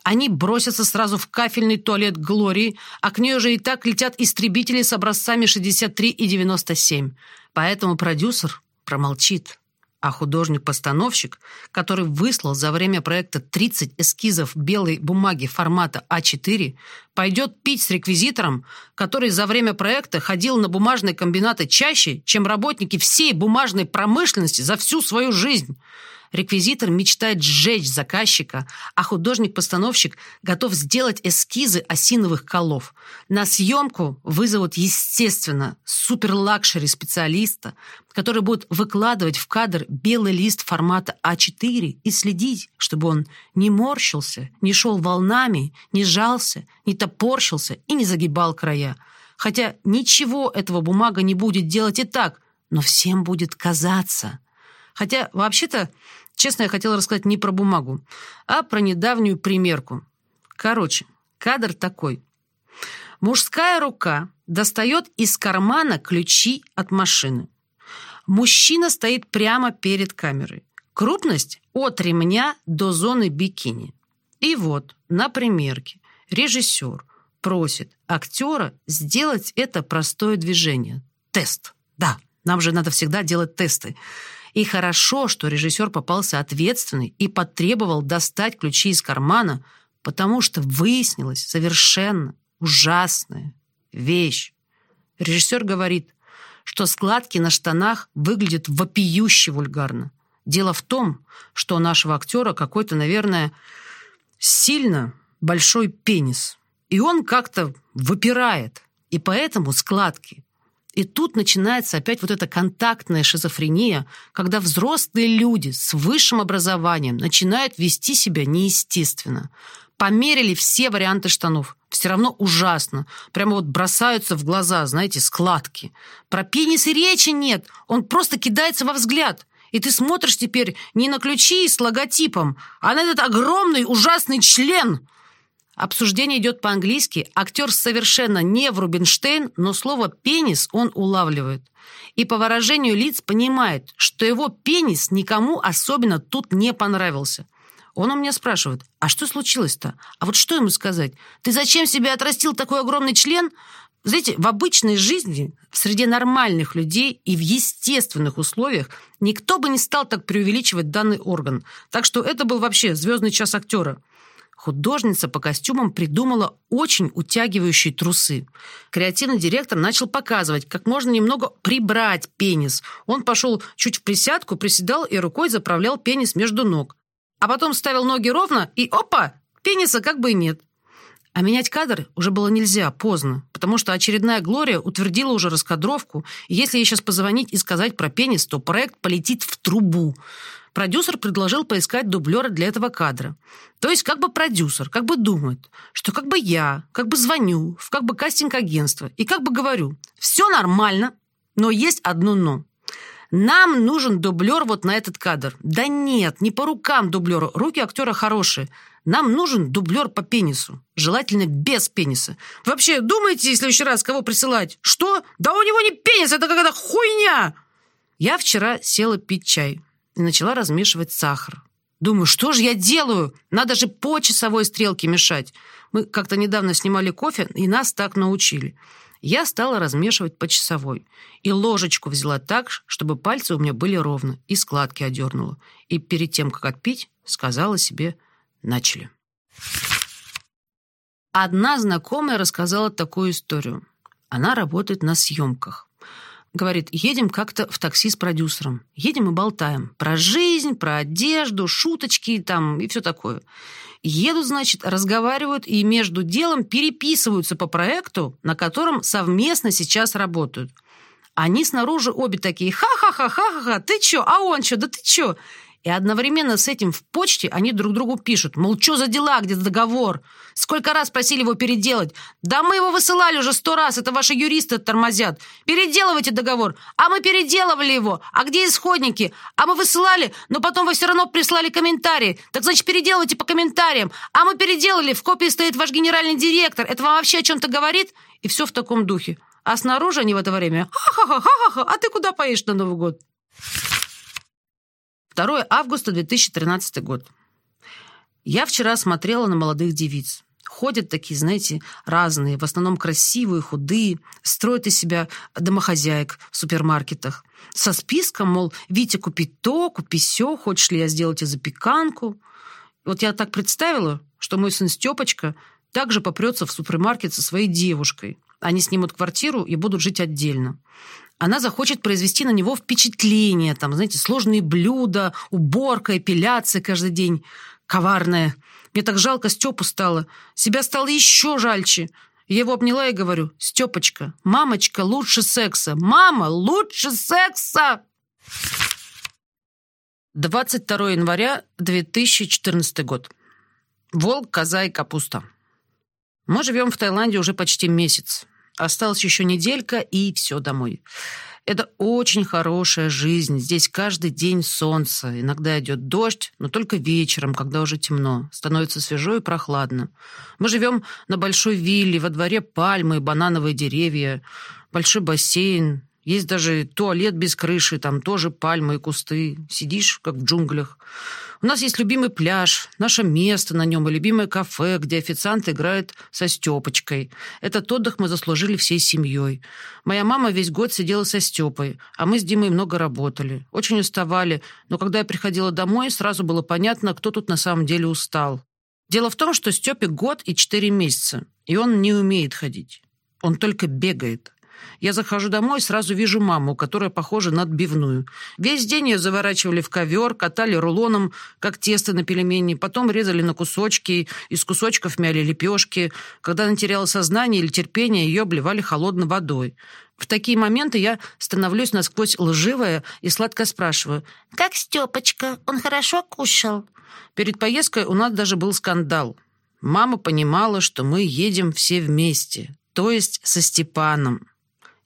Они бросятся сразу в кафельный туалет Глории, а к ней уже и так летят истребители с образцами 63 и 97. Поэтому продюсер промолчит. А художник-постановщик, который выслал за время проекта 30 эскизов белой бумаги формата А4, пойдет пить с реквизитором, который за время проекта ходил на бумажные комбинаты чаще, чем работники всей бумажной промышленности за всю свою жизнь. Реквизитор мечтает сжечь заказчика, а художник-постановщик готов сделать эскизы осиновых колов. На съемку вызовут, естественно, супер-лакшери специалиста, который будет выкладывать в кадр белый лист формата А4 и следить, чтобы он не морщился, не шел волнами, не жался, не топорщился и не загибал края. Хотя ничего этого бумага не будет делать и так, но всем будет казаться. Хотя, вообще-то, Честно, я хотела рассказать не про бумагу, а про недавнюю примерку. Короче, кадр такой. Мужская рука достает из кармана ключи от машины. Мужчина стоит прямо перед камерой. Крупность от ремня до зоны бикини. И вот на примерке режиссер просит актера сделать это простое движение. Тест. Да, нам же надо всегда делать тесты. И хорошо, что режиссер попался ответственный и потребовал достать ключи из кармана, потому что выяснилась совершенно ужасная вещь. Режиссер говорит, что складки на штанах выглядят вопиюще вульгарно. Дело в том, что у нашего актера какой-то, наверное, сильно большой пенис. И он как-то выпирает. И поэтому складки и тут начинается опять вот эта контактная шизофрения, когда взрослые люди с высшим образованием начинают вести себя неестественно. Померили все варианты штанов. Все равно ужасно. Прямо вот бросаются в глаза, знаете, складки. Про пенис и речи нет. Он просто кидается во взгляд. И ты смотришь теперь не на ключи с логотипом, а на этот огромный ужасный член. Обсуждение идет по-английски, актер совершенно не в Рубинштейн, но слово «пенис» он улавливает. И по выражению лиц понимает, что его пенис никому особенно тут не понравился. Он у меня спрашивает, а что случилось-то? А вот что ему сказать? Ты зачем себе отрастил такой огромный член? Знаете, в обычной жизни, среди нормальных людей и в естественных условиях никто бы не стал так преувеличивать данный орган. Так что это был вообще звездный час актера. Художница по костюмам придумала очень утягивающие трусы. Креативный директор начал показывать, как можно немного прибрать пенис. Он пошел чуть в присядку, приседал и рукой заправлял пенис между ног. А потом ставил ноги ровно и опа, пениса как бы и нет. А менять кадр уже было нельзя, поздно, потому что очередная Глория утвердила уже раскадровку, и если ей сейчас позвонить и сказать про пенис, то проект полетит в трубу. Продюсер предложил поискать дублера для этого кадра. То есть как бы продюсер, как бы думает, что как бы я, как бы звоню в как бы кастинг-агентство и как бы говорю, все нормально, но есть одно «но». Нам нужен дублер вот на этот кадр. Да нет, не по рукам дублеру, руки актера хорошие. Нам нужен дублер по пенису. Желательно без пениса. Вообще, думаете, в следующий раз кого присылать? Что? Да у него не пенис, это какая-то хуйня! Я вчера села пить чай и начала размешивать сахар. Думаю, что же я делаю? Надо же по часовой стрелке мешать. Мы как-то недавно снимали кофе, и нас так научили. Я стала размешивать по часовой. И ложечку взяла так, чтобы пальцы у меня были ровно, и складки одернула. И перед тем, как отпить, сказала себе Начали. Одна знакомая рассказала такую историю. Она работает на съемках. Говорит, едем как-то в такси с продюсером. Едем и болтаем. Про жизнь, про одежду, шуточки там и все такое. Едут, значит, разговаривают и между делом переписываются по проекту, на котором совместно сейчас работают. Они снаружи обе такие «Ха-ха-ха-ха-ха, ты чё? А он чё? Да ты чё?» И одновременно с этим в почте они друг другу пишут, мол, что за дела, где договор? Сколько раз просили его переделать? Да мы его высылали уже сто раз, это ваши юристы тормозят. Переделывайте договор. А мы переделывали его. А где исходники? А мы высылали, но потом вы все равно прислали комментарии. Так значит, переделывайте по комментариям. А мы переделали, в копии стоит ваш генеральный директор. Это вам вообще о чем-то говорит? И все в таком духе. А снаружи они в это время «Ха-ха-ха-ха-ха, а ты куда поедешь на Новый год?» 2 августа 2013 год. Я вчера смотрела на молодых девиц. Ходят такие, знаете, разные, в основном красивые, худые, строят из себя домохозяек в супермаркетах. Со списком, мол, Витя, купи то, купи сё, хочешь ли я сделать тебе запеканку. Вот я так представила, что мой сын Степочка также попрется в супермаркет со своей девушкой. Они снимут квартиру и будут жить отдельно она захочет произвести на него впечатление, там, знаете, сложные блюда, уборка, эпиляция каждый день, коварная. Мне так жалко Степу стало. Себя стало еще жальче. Я его обняла и говорю, Степочка, мамочка лучше секса. Мама лучше секса! 22 января 2014 год. Волк, коза и капуста. Мы живем в Таиланде уже почти месяц. Осталась еще неделька, и все домой. Это очень хорошая жизнь. Здесь каждый день солнце. Иногда идет дождь, но только вечером, когда уже темно. Становится свежо и прохладно. Мы живем на большой вилле, во дворе пальмы и банановые деревья, большой бассейн, есть даже туалет без крыши, там тоже пальмы и кусты. Сидишь, как в джунглях. У нас есть любимый пляж, наше место на нем и любимое кафе, где официант играет со Степочкой. Этот отдых мы заслужили всей семьей. Моя мама весь год сидела со Степой, а мы с Димой много работали. Очень уставали, но когда я приходила домой, сразу было понятно, кто тут на самом деле устал. Дело в том, что Степе год и четыре месяца, и он не умеет ходить. Он только бегает. Я захожу домой, сразу вижу маму, которая похожа на отбивную. Весь день ее заворачивали в ковер, катали рулоном, как тесто на пельмени, потом резали на кусочки, из кусочков мяли лепешки. Когда она теряла сознание или терпение, ее обливали холодной водой. В такие моменты я становлюсь насквозь лживая и сладко спрашиваю. «Как Степочка? Он хорошо кушал?» Перед поездкой у нас даже был скандал. Мама понимала, что мы едем все вместе, то есть со Степаном.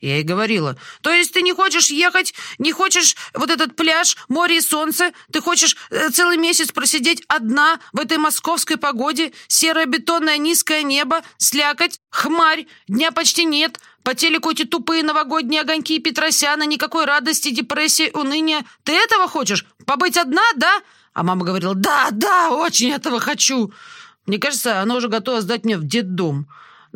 Я ей говорила, то есть ты не хочешь ехать, не хочешь вот этот пляж, море и солнце, ты хочешь э, целый месяц просидеть одна в этой московской погоде, серое бетонное низкое небо, слякоть, хмарь, дня почти нет, по телеку эти тупые новогодние огоньки Петросяна, никакой радости, депрессии, уныния. Ты этого хочешь? Побыть одна, да? А мама говорила, да, да, очень этого хочу. Мне кажется, она уже готова сдать меня в детдом.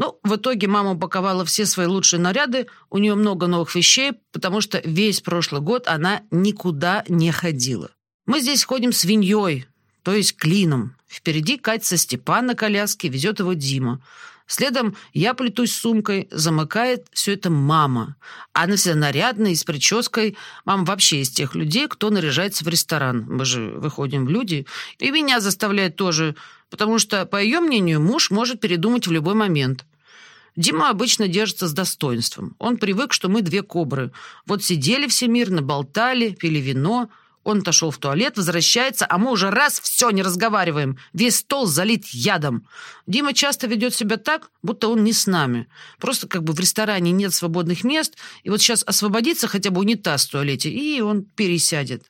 Ну, в итоге мама упаковала все свои лучшие наряды, у нее много новых вещей, потому что весь прошлый год она никуда не ходила. Мы здесь ходим свиньей, то есть клином. Впереди катится Степан на коляске, везет его Дима. Следом я плетусь сумкой, замыкает все это мама. Она вся нарядная и с прической. Мама вообще из тех людей, кто наряжается в ресторан. Мы же выходим в люди. И меня заставляет тоже, потому что, по ее мнению, муж может передумать в любой момент. Дима обычно держится с достоинством. Он привык, что мы две кобры. Вот сидели все мирно, болтали, пили вино, он отошел в туалет, возвращается, а мы уже раз все не разговариваем. Весь стол залит ядом. Дима часто ведет себя так, будто он не с нами. Просто как бы в ресторане нет свободных мест, и вот сейчас освободится хотя бы унитаз в туалете, и он пересядет.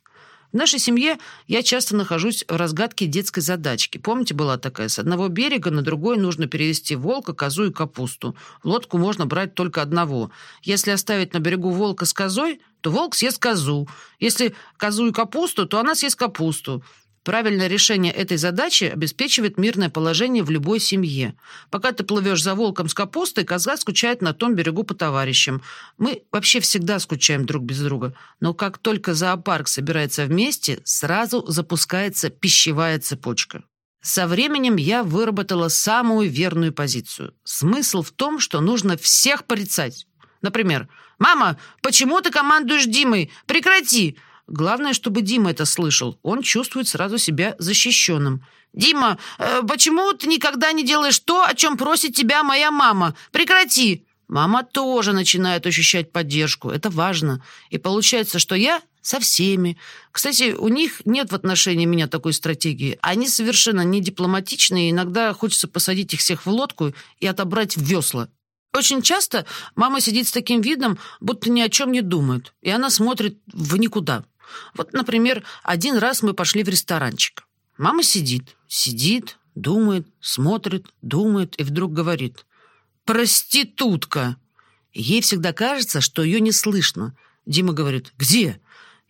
В нашей семье я часто нахожусь в разгадке детской задачки. Помните, была такая? С одного берега на другой нужно перевести волка, козу и капусту. лодку можно брать только одного. Если оставить на берегу волка с козой, то волк съест козу. Если козу и капусту, то она съест капусту. Правильное решение этой задачи обеспечивает мирное положение в любой семье. Пока ты плывешь за волком с капустой, коза скучает на том берегу по товарищам. Мы вообще всегда скучаем друг без друга. Но как только зоопарк собирается вместе, сразу запускается пищевая цепочка. Со временем я выработала самую верную позицию. Смысл в том, что нужно всех порицать. Например, «Мама, почему ты командуешь Димой? Прекрати!» Главное, чтобы Дима это слышал. Он чувствует сразу себя защищенным. «Дима, э, почему ты никогда не делаешь то, о чем просит тебя моя мама? Прекрати!» Мама тоже начинает ощущать поддержку. Это важно. И получается, что я со всеми. Кстати, у них нет в отношении меня такой стратегии. Они совершенно не дипломатичные, и иногда хочется посадить их всех в лодку и отобрать весла. Очень часто мама сидит с таким видом, будто ни о чем не думает, и она смотрит в никуда. Вот, например, один раз мы пошли в ресторанчик. Мама сидит, сидит, думает, смотрит, думает и вдруг говорит «Проститутка!» Ей всегда кажется, что ее не слышно. Дима говорит «Где?»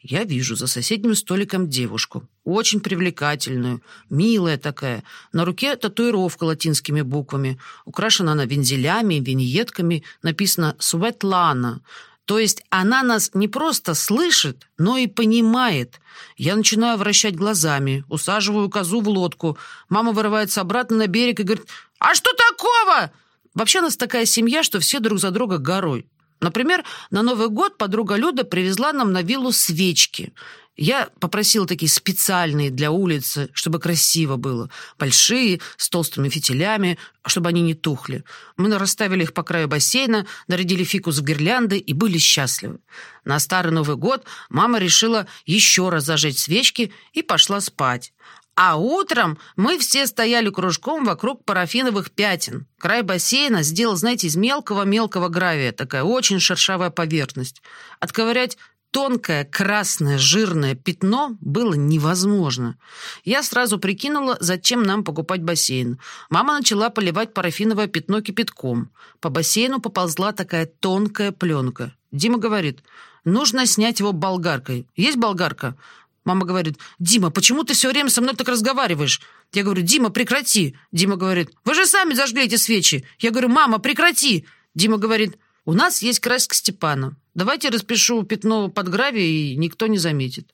Я вижу за соседним столиком девушку. Очень привлекательную, милая такая. На руке татуировка латинскими буквами. Украшена она вензелями, виньетками. Написано «Светлана». То есть она нас не просто слышит, но и понимает. Я начинаю вращать глазами, усаживаю козу в лодку. Мама вырывается обратно на берег и говорит «А что такого?» Вообще у нас такая семья, что все друг за друга горой. Например, на Новый год подруга Люда привезла нам на виллу свечки. Я попросила такие специальные для улицы, чтобы красиво было. Большие, с толстыми фитилями, чтобы они не тухли. Мы расставили их по краю бассейна, нарядили фикус в гирлянды и были счастливы. На Старый Новый год мама решила еще раз зажечь свечки и пошла спать. А утром мы все стояли кружком вокруг парафиновых пятен. Край бассейна сделал, знаете, из мелкого-мелкого гравия, такая очень шершавая поверхность. Отковырять тонкое красное жирное пятно было невозможно. Я сразу прикинула, зачем нам покупать бассейн. Мама начала поливать парафиновое пятно кипятком. По бассейну поползла такая тонкая пленка. Дима говорит, нужно снять его болгаркой. Есть болгарка? Мама говорит, Дима, почему ты все время со мной так разговариваешь? Я говорю, Дима, прекрати. Дима говорит, вы же сами зажгли эти свечи. Я говорю, мама, прекрати. Дима говорит, у нас есть краска Степана. Давайте распишу пятно под гравий, и никто не заметит.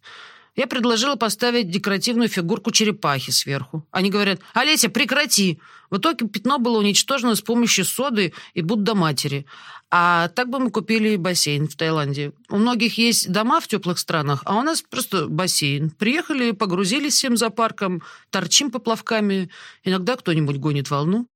Я предложила поставить декоративную фигурку черепахи сверху. Они говорят, Олеся, прекрати. В итоге пятно было уничтожено с помощью соды и Будда матери. А так бы мы купили бассейн в Таиланде. У многих есть дома в теплых странах, а у нас просто бассейн. Приехали, погрузились всем за парком, торчим поплавками. Иногда кто-нибудь гонит волну.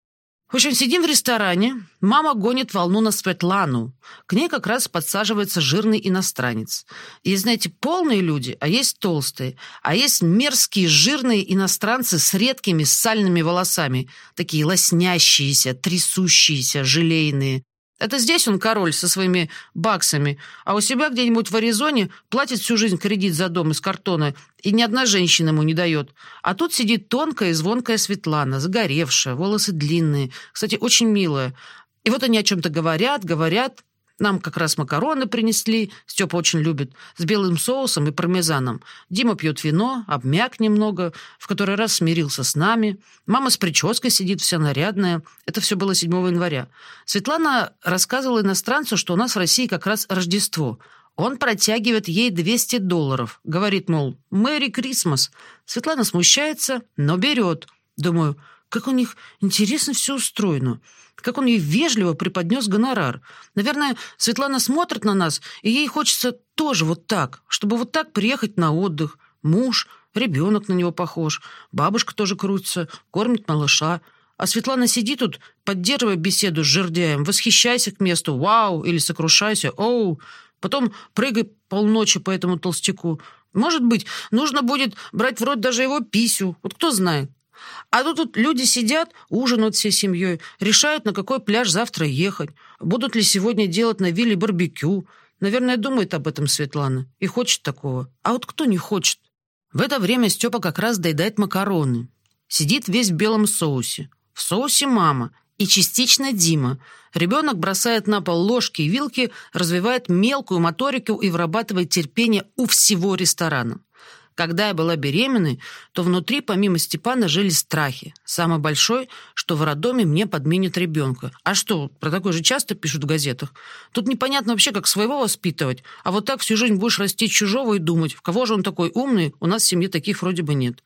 В общем, сидим в ресторане. Мама гонит волну на Светлану. К ней как раз подсаживается жирный иностранец. Есть, знаете, полные люди, а есть толстые. А есть мерзкие жирные иностранцы с редкими сальными волосами. Такие лоснящиеся, трясущиеся, желейные. Это здесь он король со своими баксами, а у себя где-нибудь в Аризоне платит всю жизнь кредит за дом из картона, и ни одна женщина ему не дает. А тут сидит тонкая и звонкая Светлана, загоревшая, волосы длинные, кстати, очень милая. И вот они о чем-то говорят, говорят, нам как раз макароны принесли, Степа очень любит, с белым соусом и пармезаном. Дима пьет вино, обмяк немного, в который раз смирился с нами. Мама с прической сидит, вся нарядная. Это все было 7 января. Светлана рассказывала иностранцу, что у нас в России как раз Рождество. Он протягивает ей 200 долларов. Говорит, мол, «Мэри Крисмас». Светлана смущается, но берет. Думаю, как у них интересно все устроено. Как он ей вежливо преподнес гонорар. Наверное, Светлана смотрит на нас, и ей хочется тоже вот так, чтобы вот так приехать на отдых. Муж, ребенок на него похож, бабушка тоже крутится, кормит малыша. А Светлана сидит тут, поддерживая беседу с жердяем, восхищайся к месту, вау, или сокрушайся, оу. Потом прыгай полночи по этому толстяку. Может быть, нужно будет брать в рот даже его писю. Вот кто знает. А тут, тут люди сидят, ужинают всей семьей, решают, на какой пляж завтра ехать, будут ли сегодня делать на вилле барбекю. Наверное, думает об этом Светлана и хочет такого. А вот кто не хочет? В это время Степа как раз доедает макароны. Сидит весь в белом соусе. В соусе мама и частично Дима. Ребенок бросает на пол ложки и вилки, развивает мелкую моторику и вырабатывает терпение у всего ресторана. Когда я была беременной, то внутри помимо Степана жили страхи. Самый большой, что в роддоме мне подменят ребенка. А что, про такое же часто пишут в газетах? Тут непонятно вообще, как своего воспитывать. А вот так всю жизнь будешь расти чужого и думать, в кого же он такой умный, у нас в семье таких вроде бы нет.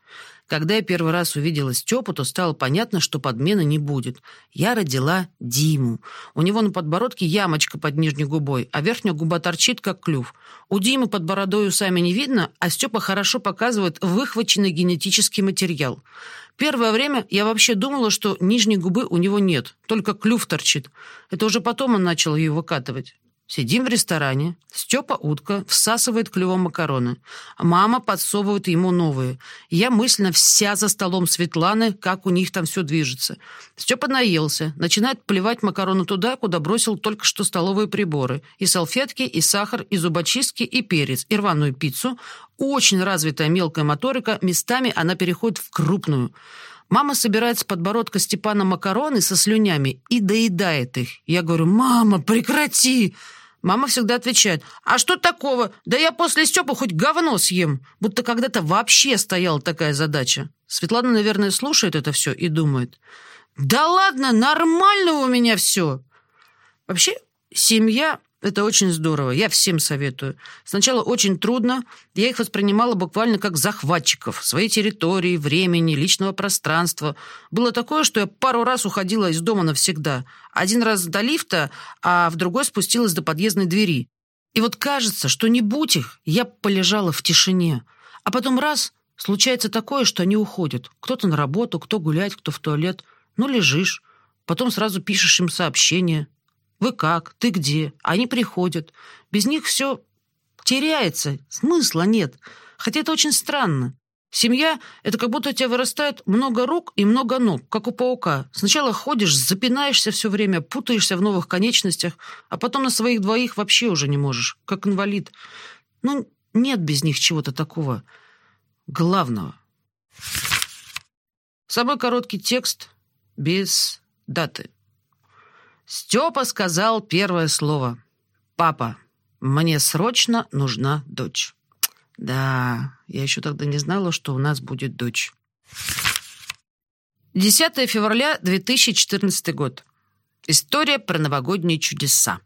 Когда я первый раз увидела Степу, то стало понятно, что подмены не будет. Я родила Диму. У него на подбородке ямочка под нижней губой, а верхняя губа торчит, как клюв. У Димы под бородой усами не видно, а Степа хорошо показывает выхваченный генетический материал. Первое время я вообще думала, что нижней губы у него нет, только клюв торчит. Это уже потом он начал ее выкатывать. Сидим в ресторане. Степа утка всасывает клювом макароны. Мама подсовывает ему новые. Я мысленно вся за столом Светланы, как у них там все движется. Степа наелся. Начинает плевать макароны туда, куда бросил только что столовые приборы. И салфетки, и сахар, и зубочистки, и перец, и рваную пиццу. Очень развитая мелкая моторика. Местами она переходит в крупную. Мама собирает с подбородка Степана макароны со слюнями и доедает их. Я говорю, мама, прекрати! Мама всегда отвечает, а что такого? Да я после Степы хоть говно съем. Будто когда-то вообще стояла такая задача. Светлана, наверное, слушает это все и думает, да ладно, нормально у меня все. Вообще, семья это очень здорово. Я всем советую. Сначала очень трудно. Я их воспринимала буквально как захватчиков своей территории, времени, личного пространства. Было такое, что я пару раз уходила из дома навсегда. Один раз до лифта, а в другой спустилась до подъездной двери. И вот кажется, что не будь их, я полежала в тишине. А потом раз, случается такое, что они уходят. Кто-то на работу, кто гулять, кто в туалет. Ну, лежишь. Потом сразу пишешь им сообщение. Вы как? Ты где? Они приходят. Без них все теряется, смысла нет. Хотя это очень странно. Семья — это как будто у тебя вырастает много рук и много ног, как у паука. Сначала ходишь, запинаешься все время, путаешься в новых конечностях, а потом на своих двоих вообще уже не можешь, как инвалид. Ну, нет без них чего-то такого главного. Самый короткий текст без даты. Степа сказал первое слово. «Папа, мне срочно нужна дочь». Да, я еще тогда не знала, что у нас будет дочь. 10 февраля 2014 год. История про новогодние чудеса.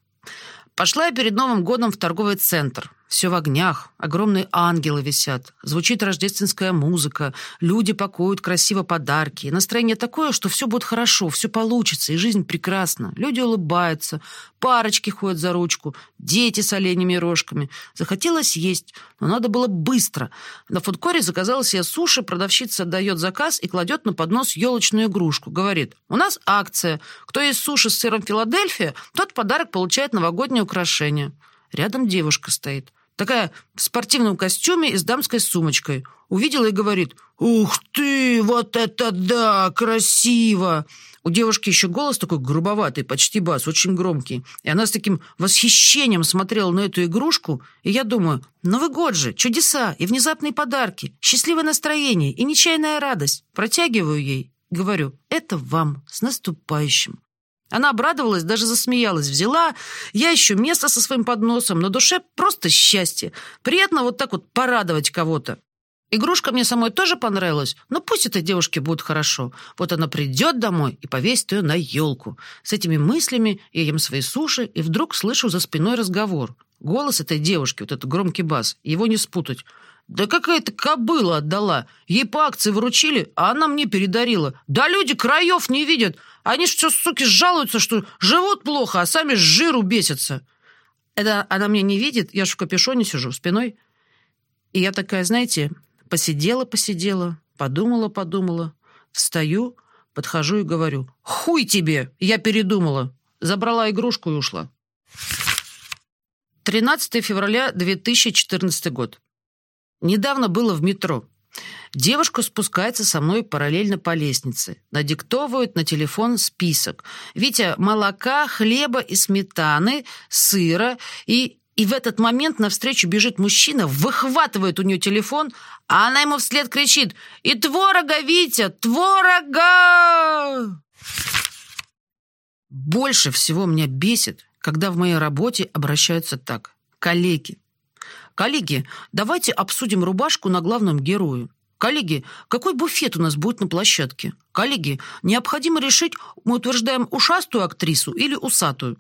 Пошла я перед Новым годом в торговый центр. Все в огнях, огромные ангелы висят, звучит рождественская музыка, люди пакуют красиво подарки. Настроение такое, что все будет хорошо, все получится, и жизнь прекрасна. Люди улыбаются, парочки ходят за ручку, дети с оленями рожками. Захотелось есть, но надо было быстро. На фудкоре заказала себе суши, продавщица дает заказ и кладет на поднос елочную игрушку. Говорит, у нас акция. Кто есть суши с сыром Филадельфия, тот подарок получает новогоднее украшение. Рядом девушка стоит. Такая в спортивном костюме и с дамской сумочкой. Увидела и говорит, «Ух ты, вот это да, красиво!» У девушки еще голос такой грубоватый, почти бас, очень громкий. И она с таким восхищением смотрела на эту игрушку, и я думаю, Новый год же, чудеса и внезапные подарки, счастливое настроение и нечаянная радость. Протягиваю ей, говорю, это вам, с наступающим. Она обрадовалась, даже засмеялась. Взяла я еще место со своим подносом, на душе просто счастье. Приятно вот так вот порадовать кого-то. Игрушка мне самой тоже понравилась, но пусть этой девушке будет хорошо. Вот она придет домой и повесит ее на елку. С этими мыслями я ем свои суши и вдруг слышу за спиной разговор. Голос этой девушки, вот этот громкий бас, его не спутать. Да какая-то кобыла отдала. Ей по акции выручили, а она мне передарила. Да люди краев не видят. Они ж все, суки, жалуются, что живут плохо, а сами с жиру бесятся. Это она меня не видит, я ж в капюшоне сижу, спиной. И я такая, знаете, Посидела-посидела, подумала-подумала, встаю, подхожу и говорю, «Хуй тебе! Я передумала!» Забрала игрушку и ушла. 13 февраля 2014 год. Недавно было в метро. Девушка спускается со мной параллельно по лестнице. Надиктовывает на телефон список. Витя, молока, хлеба и сметаны, сыра и и в этот момент навстречу бежит мужчина, выхватывает у нее телефон, а она ему вслед кричит «И творога, Витя, творога!» Больше всего меня бесит, когда в моей работе обращаются так. Коллеги. Коллеги, давайте обсудим рубашку на главном герою. Коллеги, какой буфет у нас будет на площадке? Коллеги, необходимо решить, мы утверждаем ушастую актрису или усатую.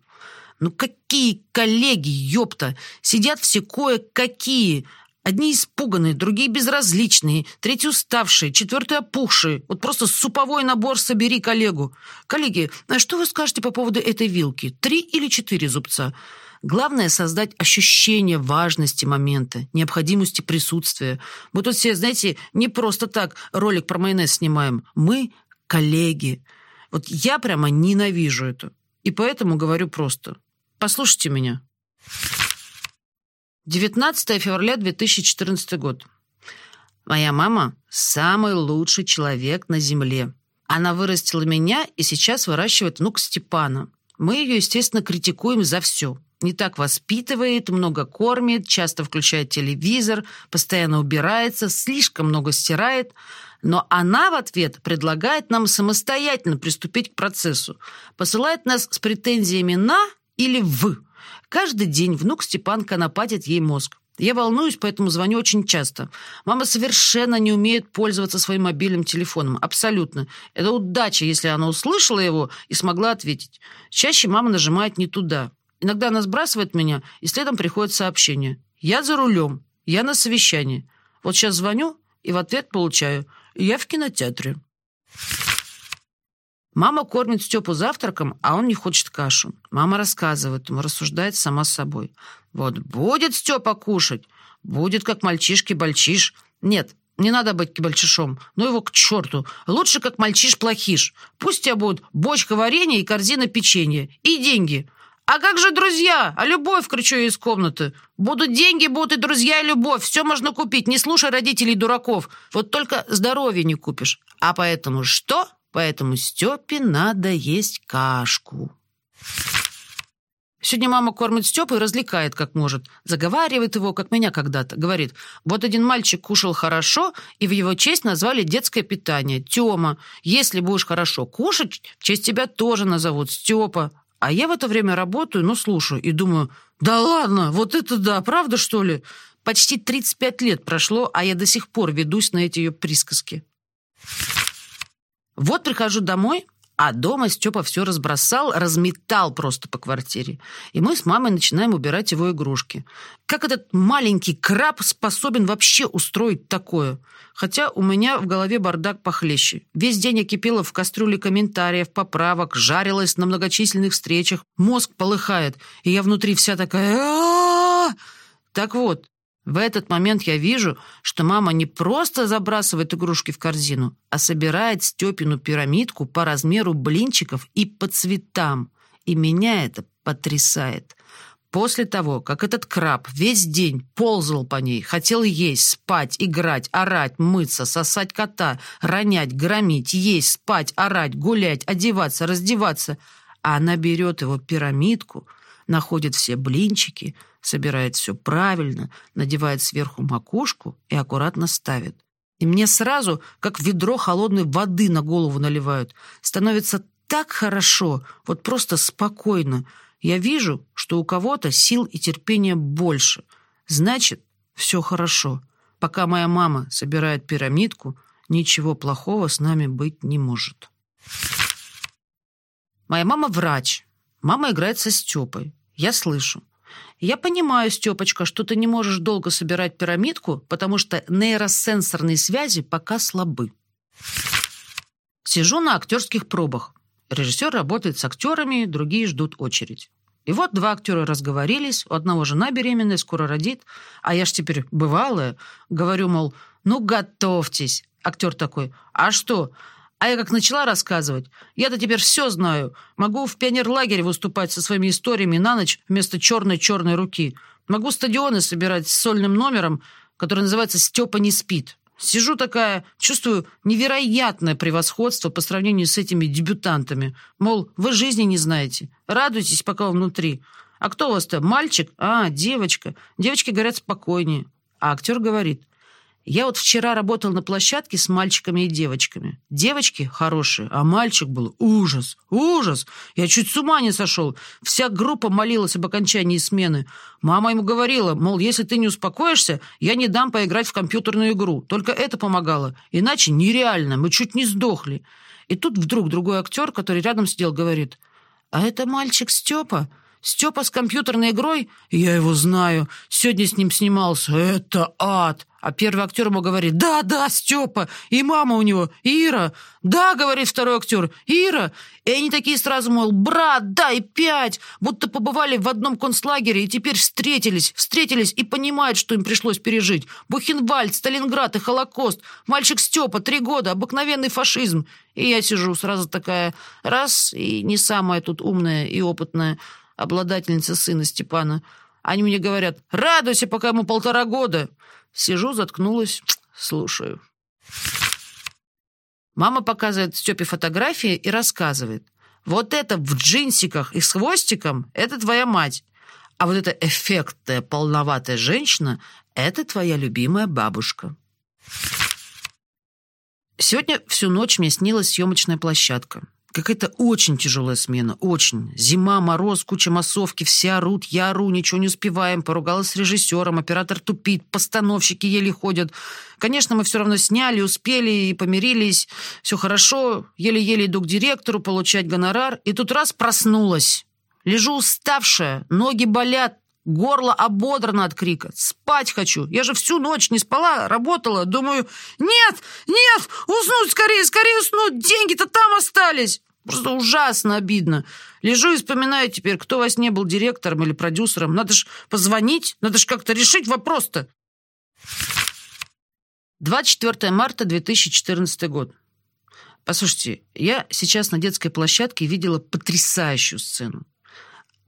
Ну какие коллеги, ёпта! Сидят все кое-какие. Одни испуганные, другие безразличные, третьи уставшие, четвертые опухшие. Вот просто суповой набор собери коллегу. Коллеги, а что вы скажете по поводу этой вилки? Три или четыре зубца? Главное — создать ощущение важности момента, необходимости присутствия. Мы тут все, знаете, не просто так ролик про майонез снимаем. Мы — коллеги. Вот я прямо ненавижу это. И поэтому говорю просто. Послушайте меня. 19 февраля 2014 год. Моя мама – самый лучший человек на земле. Она вырастила меня и сейчас выращивает внук Степана. Мы ее, естественно, критикуем за все. Не так воспитывает, много кормит, часто включает телевизор, постоянно убирается, слишком много стирает. Но она в ответ предлагает нам самостоятельно приступить к процессу. Посылает нас с претензиями на или «в». Каждый день внук Степан конопатит ей мозг. Я волнуюсь, поэтому звоню очень часто. Мама совершенно не умеет пользоваться своим мобильным телефоном. Абсолютно. Это удача, если она услышала его и смогла ответить. Чаще мама нажимает не туда. Иногда она сбрасывает меня, и следом приходит сообщение. «Я за рулем. Я на совещании. Вот сейчас звоню, и в ответ получаю. Я в кинотеатре». Мама кормит Степу завтраком, а он не хочет кашу. Мама рассказывает ему, рассуждает сама с собой. Вот будет Степа кушать, будет как мальчишки-бальчиш. Нет, не надо быть кибальчишом. Ну его к черту. Лучше как мальчиш-плохиш. Пусть тебя будут бочка варенья и корзина печенья. И деньги. А как же друзья? А любовь, кричу из комнаты. Будут деньги, будут и друзья, и любовь. Все можно купить. Не слушай родителей дураков. Вот только здоровье не купишь. А поэтому что? поэтому Степе надо есть кашку. Сегодня мама кормит Степу и развлекает как может. Заговаривает его, как меня когда-то. Говорит, вот один мальчик кушал хорошо, и в его честь назвали детское питание. Тёма, если будешь хорошо кушать, в честь тебя тоже назовут Степа. А я в это время работаю, но слушаю и думаю, да ладно, вот это да, правда что ли? Почти 35 лет прошло, а я до сих пор ведусь на эти ее присказки. Вот прихожу домой, а дома Степа все разбросал, разметал просто по квартире. И мы с мамой начинаем убирать его игрушки. Как этот маленький краб способен вообще устроить такое? Хотя у меня в голове бардак похлеще. Весь день я кипела в кастрюле комментариев, поправок, жарилась на многочисленных встречах. Мозг полыхает, и я внутри вся такая... Так вот, в этот момент я вижу, что мама не просто забрасывает игрушки в корзину, а собирает Степину пирамидку по размеру блинчиков и по цветам. И меня это потрясает. После того, как этот краб весь день ползал по ней, хотел есть, спать, играть, орать, мыться, сосать кота, ронять, громить, есть, спать, орать, гулять, одеваться, раздеваться, а она берет его пирамидку, находит все блинчики, собирает все правильно, надевает сверху макушку и аккуратно ставит. И мне сразу, как ведро холодной воды на голову наливают, становится так хорошо, вот просто спокойно, я вижу, что у кого-то сил и терпения больше. Значит, все хорошо. Пока моя мама собирает пирамидку, ничего плохого с нами быть не может. Моя мама врач. Мама играет со Степой. Я слышу. Я понимаю, Степочка, что ты не можешь долго собирать пирамидку, потому что нейросенсорные связи пока слабы. Сижу на актерских пробах. Режиссер работает с актерами, другие ждут очередь. И вот два актера разговорились, у одного жена беременная, скоро родит, а я ж теперь бывалая. Говорю, мол, ну готовьтесь. Актер такой, а что? А я как начала рассказывать, я-то теперь все знаю. Могу в пионерлагере выступать со своими историями на ночь вместо черной-черной руки. Могу стадионы собирать с сольным номером, который называется «Степа не спит». Сижу такая, чувствую невероятное превосходство по сравнению с этими дебютантами. Мол, вы жизни не знаете. Радуйтесь, пока вы внутри. А кто у вас-то? Мальчик? А, девочка. Девочки говорят спокойнее. А актер говорит, я вот вчера работал на площадке с мальчиками и девочками. Девочки хорошие, а мальчик был ужас, ужас. Я чуть с ума не сошел. Вся группа молилась об окончании смены. Мама ему говорила, мол, если ты не успокоишься, я не дам поиграть в компьютерную игру. Только это помогало. Иначе нереально, мы чуть не сдохли. И тут вдруг другой актер, который рядом сидел, говорит, а это мальчик Степа. Степа с компьютерной игрой? Я его знаю. Сегодня с ним снимался. Это ад. А первый актер ему говорит, да, да, Степа, и мама у него, Ира. Да, говорит второй актер, Ира. И они такие сразу, мол, брат, дай пять. Будто побывали в одном концлагере и теперь встретились, встретились и понимают, что им пришлось пережить. Бухенвальд, Сталинград и Холокост. Мальчик Степа, три года, обыкновенный фашизм. И я сижу сразу такая, раз, и не самая тут умная и опытная обладательница сына Степана. Они мне говорят, радуйся, пока ему полтора года. Сижу, заткнулась, слушаю. Мама показывает Степе фотографии и рассказывает. Вот это в джинсиках и с хвостиком – это твоя мать. А вот эта эффектная, полноватая женщина – это твоя любимая бабушка. Сегодня всю ночь мне снилась съемочная площадка. Какая-то очень тяжелая смена, очень. Зима, мороз, куча массовки, все орут, я ору, ничего не успеваем. Поругалась с режиссером, оператор тупит, постановщики еле ходят. Конечно, мы все равно сняли, успели и помирились. Все хорошо, еле-еле иду к директору получать гонорар. И тут раз проснулась. Лежу уставшая, ноги болят, Горло ободрано от крика. Спать хочу. Я же всю ночь не спала, работала. Думаю, нет, нет, уснуть скорее, скорее уснуть. Деньги-то там остались. Просто ужасно обидно. Лежу и вспоминаю теперь, кто во сне был директором или продюсером. Надо ж позвонить, надо ж как-то решить вопрос-то. 24 марта 2014 год. Послушайте, я сейчас на детской площадке видела потрясающую сцену.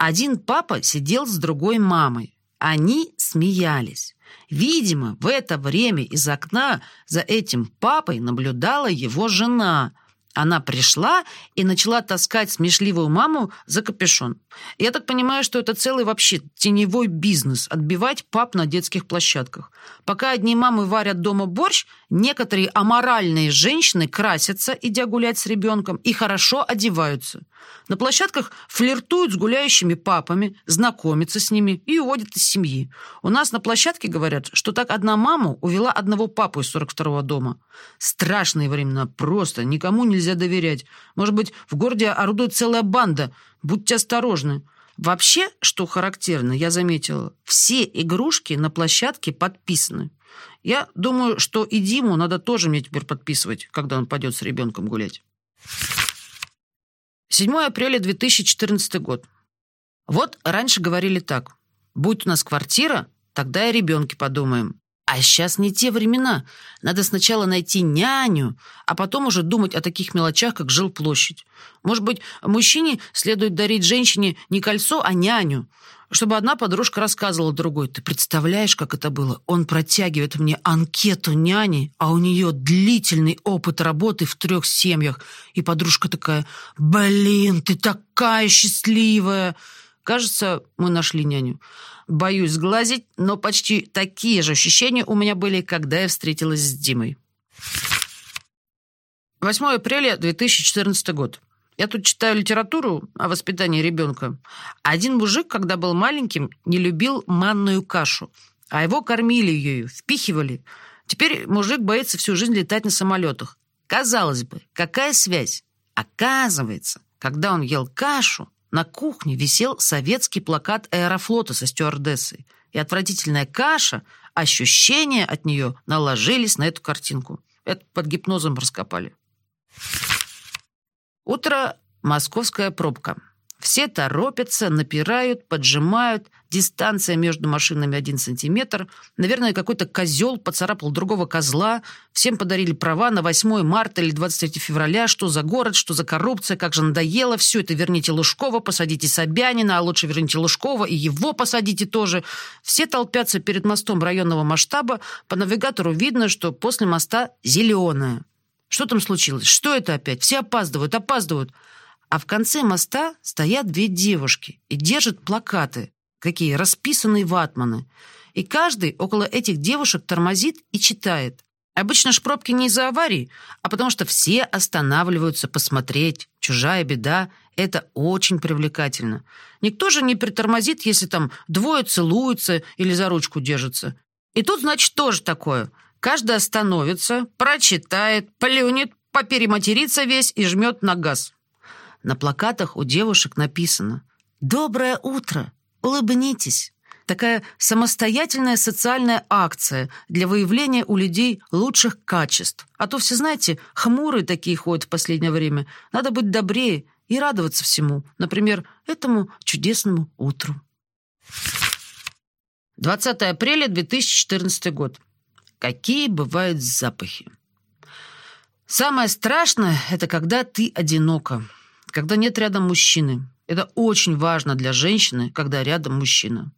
Один папа сидел с другой мамой. Они смеялись. Видимо, в это время из окна за этим папой наблюдала его жена, она пришла и начала таскать смешливую маму за капюшон. Я так понимаю, что это целый вообще теневой бизнес – отбивать пап на детских площадках. Пока одни мамы варят дома борщ, некоторые аморальные женщины красятся, идя гулять с ребенком, и хорошо одеваются. На площадках флиртуют с гуляющими папами, знакомятся с ними и уводят из семьи. У нас на площадке говорят, что так одна мама увела одного папу из 42-го дома. Страшные времена, просто никому нельзя доверять. Может быть, в городе орудует целая банда. Будьте осторожны. Вообще, что характерно, я заметила, все игрушки на площадке подписаны. Я думаю, что и Диму надо тоже мне теперь подписывать, когда он пойдет с ребенком гулять. 7 апреля 2014 год. Вот раньше говорили так. Будь у нас квартира, тогда и о ребенке подумаем. А сейчас не те времена. Надо сначала найти няню, а потом уже думать о таких мелочах, как жилплощадь. Может быть, мужчине следует дарить женщине не кольцо, а няню, чтобы одна подружка рассказывала другой. Ты представляешь, как это было? Он протягивает мне анкету няни, а у нее длительный опыт работы в трех семьях. И подружка такая, блин, ты такая счастливая. Кажется, мы нашли няню. Боюсь сглазить, но почти такие же ощущения у меня были, когда я встретилась с Димой. 8 апреля 2014 год. Я тут читаю литературу о воспитании ребенка. Один мужик, когда был маленьким, не любил манную кашу, а его кормили ею, впихивали. Теперь мужик боится всю жизнь летать на самолетах. Казалось бы, какая связь? Оказывается, когда он ел кашу, на кухне висел советский плакат аэрофлота со стюардессой. И отвратительная каша, ощущения от нее наложились на эту картинку. Это под гипнозом раскопали. Утро – московская пробка. Все торопятся, напирают, поджимают. Дистанция между машинами один сантиметр. Наверное, какой-то козел поцарапал другого козла. Всем подарили права на 8 марта или 23 февраля. Что за город, что за коррупция, как же надоело. Все это верните Лужкова, посадите Собянина, а лучше верните Лужкова и его посадите тоже. Все толпятся перед мостом районного масштаба. По навигатору видно, что после моста зеленое. Что там случилось? Что это опять? Все опаздывают, опаздывают. А в конце моста стоят две девушки и держат плакаты, какие расписанные ватманы. И каждый около этих девушек тормозит и читает. Обычно ж пробки не из-за аварий, а потому что все останавливаются посмотреть. Чужая беда — это очень привлекательно. Никто же не притормозит, если там двое целуются или за ручку держатся. И тут, значит, тоже такое. Каждый остановится, прочитает, плюнет, поперематерится весь и жмет на газ. На плакатах у девушек написано «Доброе утро! Улыбнитесь!» Такая самостоятельная социальная акция для выявления у людей лучших качеств. А то все, знаете, хмурые такие ходят в последнее время. Надо быть добрее и радоваться всему. Например, этому чудесному утру. 20 апреля 2014 год. Какие бывают запахи? Самое страшное – это когда ты одинока когда нет рядом мужчины. Это очень важно для женщины, когда рядом мужчина.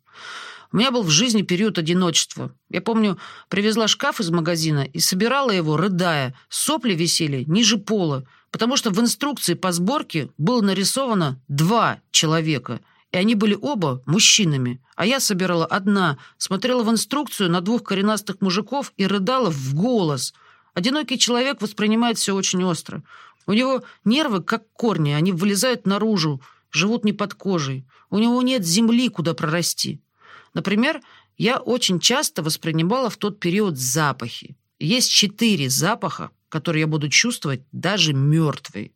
У меня был в жизни период одиночества. Я помню, привезла шкаф из магазина и собирала его, рыдая. Сопли висели ниже пола, потому что в инструкции по сборке было нарисовано два человека, и они были оба мужчинами. А я собирала одна, смотрела в инструкцию на двух коренастых мужиков и рыдала в голос. Одинокий человек воспринимает все очень остро. У него нервы как корни, они вылезают наружу, живут не под кожей. У него нет земли, куда прорасти. Например, я очень часто воспринимала в тот период запахи. Есть четыре запаха, которые я буду чувствовать даже мертвой.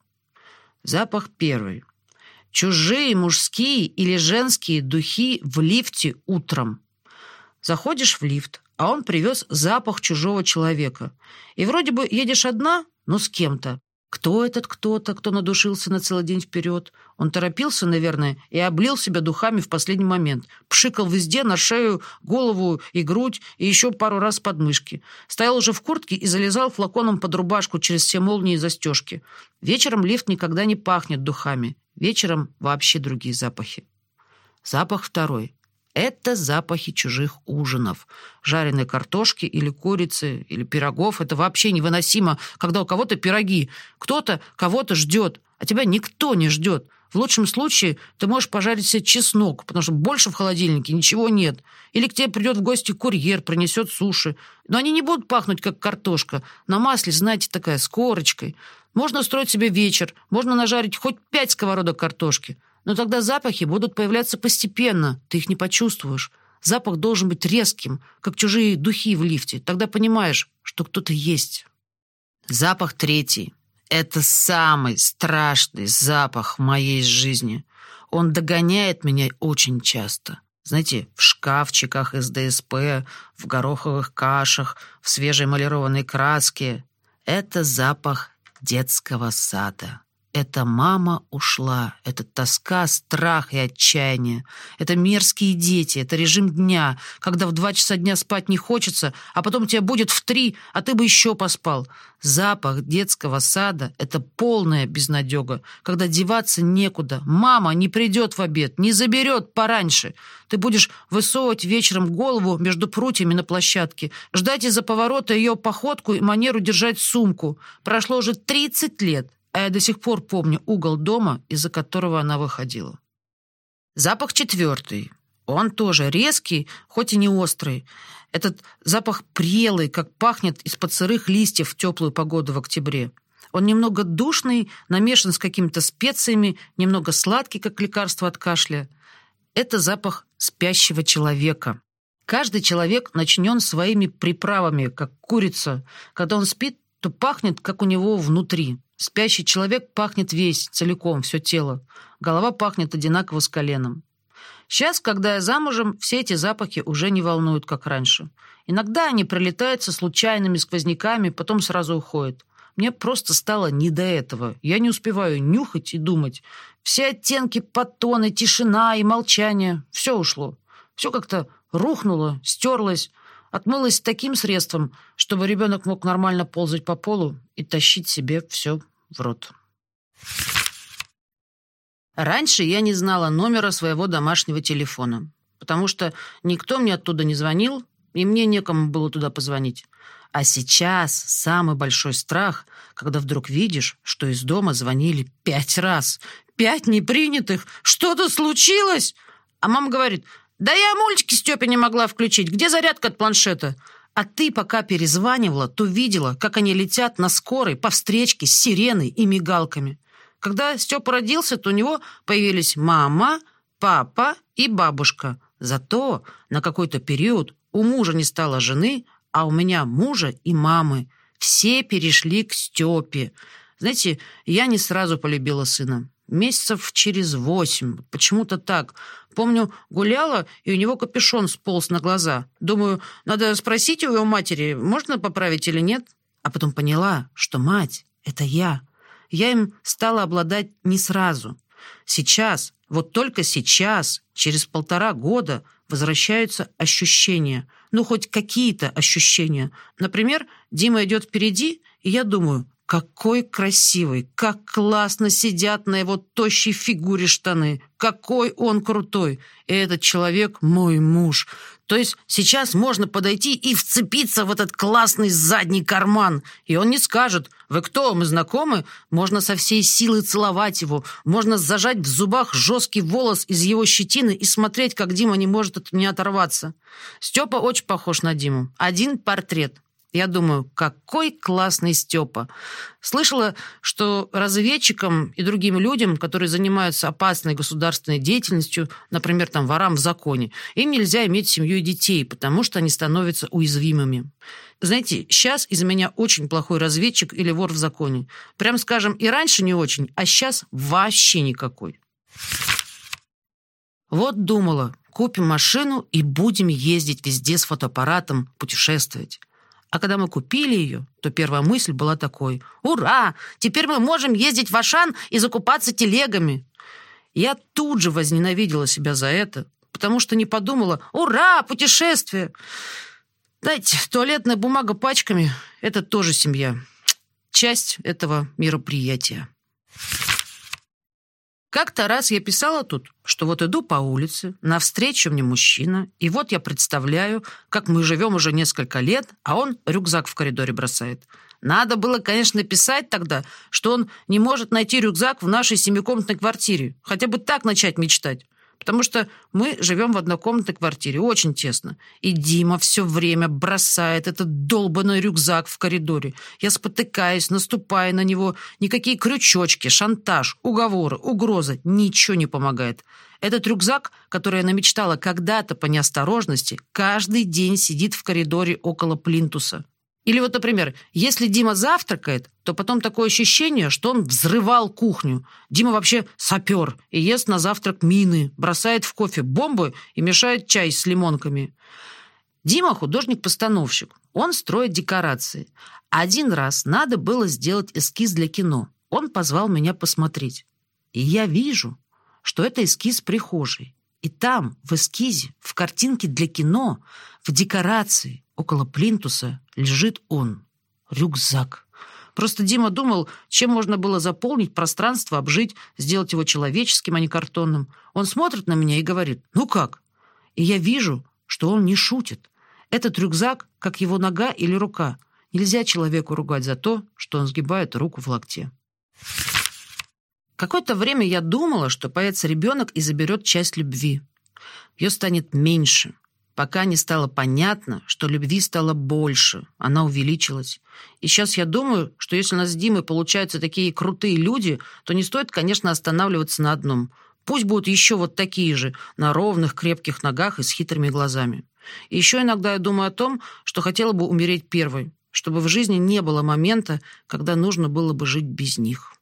Запах первый. Чужие мужские или женские духи в лифте утром. Заходишь в лифт, а он привез запах чужого человека. И вроде бы едешь одна, но с кем-то. Кто этот кто-то, кто надушился на целый день вперед? Он торопился, наверное, и облил себя духами в последний момент. Пшикал везде, на шею, голову и грудь, и еще пару раз под мышки. Стоял уже в куртке и залезал флаконом под рубашку через все молнии и застежки. Вечером лифт никогда не пахнет духами. Вечером вообще другие запахи. Запах второй. Это запахи чужих ужинов. Жареной картошки или курицы, или пирогов. Это вообще невыносимо, когда у кого-то пироги. Кто-то кого-то ждет, а тебя никто не ждет. В лучшем случае ты можешь пожарить себе чеснок, потому что больше в холодильнике ничего нет. Или к тебе придет в гости курьер, принесет суши. Но они не будут пахнуть, как картошка. На масле, знаете, такая, с корочкой. Можно устроить себе вечер, можно нажарить хоть пять сковородок картошки. Но тогда запахи будут появляться постепенно, ты их не почувствуешь. Запах должен быть резким, как чужие духи в лифте. Тогда понимаешь, что кто-то есть. Запах третий. Это самый страшный запах в моей жизни. Он догоняет меня очень часто. Знаете, в шкафчиках из ДСП, в гороховых кашах, в свежей малированной краске. Это запах детского сада. Это мама ушла, это тоска, страх и отчаяние. Это мерзкие дети, это режим дня, когда в два часа дня спать не хочется, а потом тебя будет в три, а ты бы еще поспал. Запах детского сада — это полная безнадега, когда деваться некуда. Мама не придет в обед, не заберет пораньше. Ты будешь высовывать вечером голову между прутьями на площадке, ждать из-за поворота ее походку и манеру держать сумку. Прошло уже 30 лет а я до сих пор помню угол дома, из-за которого она выходила. Запах четвертый. Он тоже резкий, хоть и не острый. Этот запах прелый, как пахнет из-под сырых листьев в теплую погоду в октябре. Он немного душный, намешан с какими-то специями, немного сладкий, как лекарство от кашля. Это запах спящего человека. Каждый человек начнен своими приправами, как курица. Когда он спит, то пахнет, как у него внутри. Спящий человек пахнет весь, целиком, все тело. Голова пахнет одинаково с коленом. Сейчас, когда я замужем, все эти запахи уже не волнуют, как раньше. Иногда они пролетают со случайными сквозняками, потом сразу уходят. Мне просто стало не до этого. Я не успеваю нюхать и думать. Все оттенки, подтоны, тишина и молчание — все ушло. Все как-то рухнуло, стерлось, Отмылась таким средством, чтобы ребенок мог нормально ползать по полу и тащить себе все в рот. Раньше я не знала номера своего домашнего телефона, потому что никто мне оттуда не звонил, и мне некому было туда позвонить. А сейчас самый большой страх, когда вдруг видишь, что из дома звонили пять раз. Пять непринятых. Что-то случилось? А мама говорит, да я мультики Степе не могла включить. Где зарядка от планшета? А ты, пока перезванивала, то видела, как они летят на скорой по встречке с сиреной и мигалками. Когда Степа родился, то у него появились мама, папа и бабушка. Зато на какой-то период у мужа не стало жены, а у меня мужа и мамы. Все перешли к Степе. Знаете, я не сразу полюбила сына. Месяцев через восемь. Почему-то так. Помню, гуляла, и у него капюшон сполз на глаза. Думаю, надо спросить у его матери, можно поправить или нет. А потом поняла, что мать — это я. Я им стала обладать не сразу. Сейчас, вот только сейчас, через полтора года, возвращаются ощущения. Ну, хоть какие-то ощущения. Например, Дима идет впереди, и я думаю, какой красивый, как классно сидят на его тощей фигуре штаны. Какой он крутой. И этот человек мой муж. То есть сейчас можно подойти и вцепиться в этот классный задний карман. И он не скажет, вы кто, мы знакомы? Можно со всей силы целовать его. Можно зажать в зубах жесткий волос из его щетины и смотреть, как Дима не может от меня оторваться. Степа очень похож на Диму. Один портрет. Я думаю, какой классный Степа. Слышала, что разведчикам и другим людям, которые занимаются опасной государственной деятельностью, например, там ворам в законе, им нельзя иметь семью и детей, потому что они становятся уязвимыми. Знаете, сейчас из меня очень плохой разведчик или вор в законе. Прям скажем, и раньше не очень, а сейчас вообще никакой. Вот думала, купим машину и будем ездить везде с фотоаппаратом, путешествовать. А когда мы купили ее, то первая мысль была такой. «Ура! Теперь мы можем ездить в Ашан и закупаться телегами!» Я тут же возненавидела себя за это, потому что не подумала «Ура! Путешествие!» Знаете, туалетная бумага пачками – это тоже семья. Часть этого мероприятия. Как-то раз я писала тут, что вот иду по улице, навстречу мне мужчина, и вот я представляю, как мы живем уже несколько лет, а он рюкзак в коридоре бросает. Надо было, конечно, писать тогда, что он не может найти рюкзак в нашей семикомнатной квартире. Хотя бы так начать мечтать. Потому что мы живем в однокомнатной квартире, очень тесно. И Дима все время бросает этот долбанный рюкзак в коридоре. Я спотыкаюсь, наступая на него. Никакие крючочки, шантаж, уговоры, угрозы. Ничего не помогает. Этот рюкзак, который я намечтала когда-то по неосторожности, каждый день сидит в коридоре около плинтуса. Или вот, например, если Дима завтракает, то потом такое ощущение, что он взрывал кухню. Дима вообще сапер и ест на завтрак мины, бросает в кофе бомбы и мешает чай с лимонками. Дима художник-постановщик. Он строит декорации. Один раз надо было сделать эскиз для кино. Он позвал меня посмотреть. И я вижу, что это эскиз прихожей. И там, в эскизе, в картинке для кино, в декорации, около плинтуса, лежит он. Рюкзак. Просто Дима думал, чем можно было заполнить пространство, обжить, сделать его человеческим, а не картонным. Он смотрит на меня и говорит «Ну как?». И я вижу, что он не шутит. Этот рюкзак, как его нога или рука. Нельзя человеку ругать за то, что он сгибает руку в локте. Какое-то время я думала, что появится ребенок и заберет часть любви. Ее станет меньше, пока не стало понятно, что любви стало больше, она увеличилась. И сейчас я думаю, что если у нас с Димой получаются такие крутые люди, то не стоит, конечно, останавливаться на одном. Пусть будут еще вот такие же, на ровных, крепких ногах и с хитрыми глазами. И еще иногда я думаю о том, что хотела бы умереть первой, чтобы в жизни не было момента, когда нужно было бы жить без них».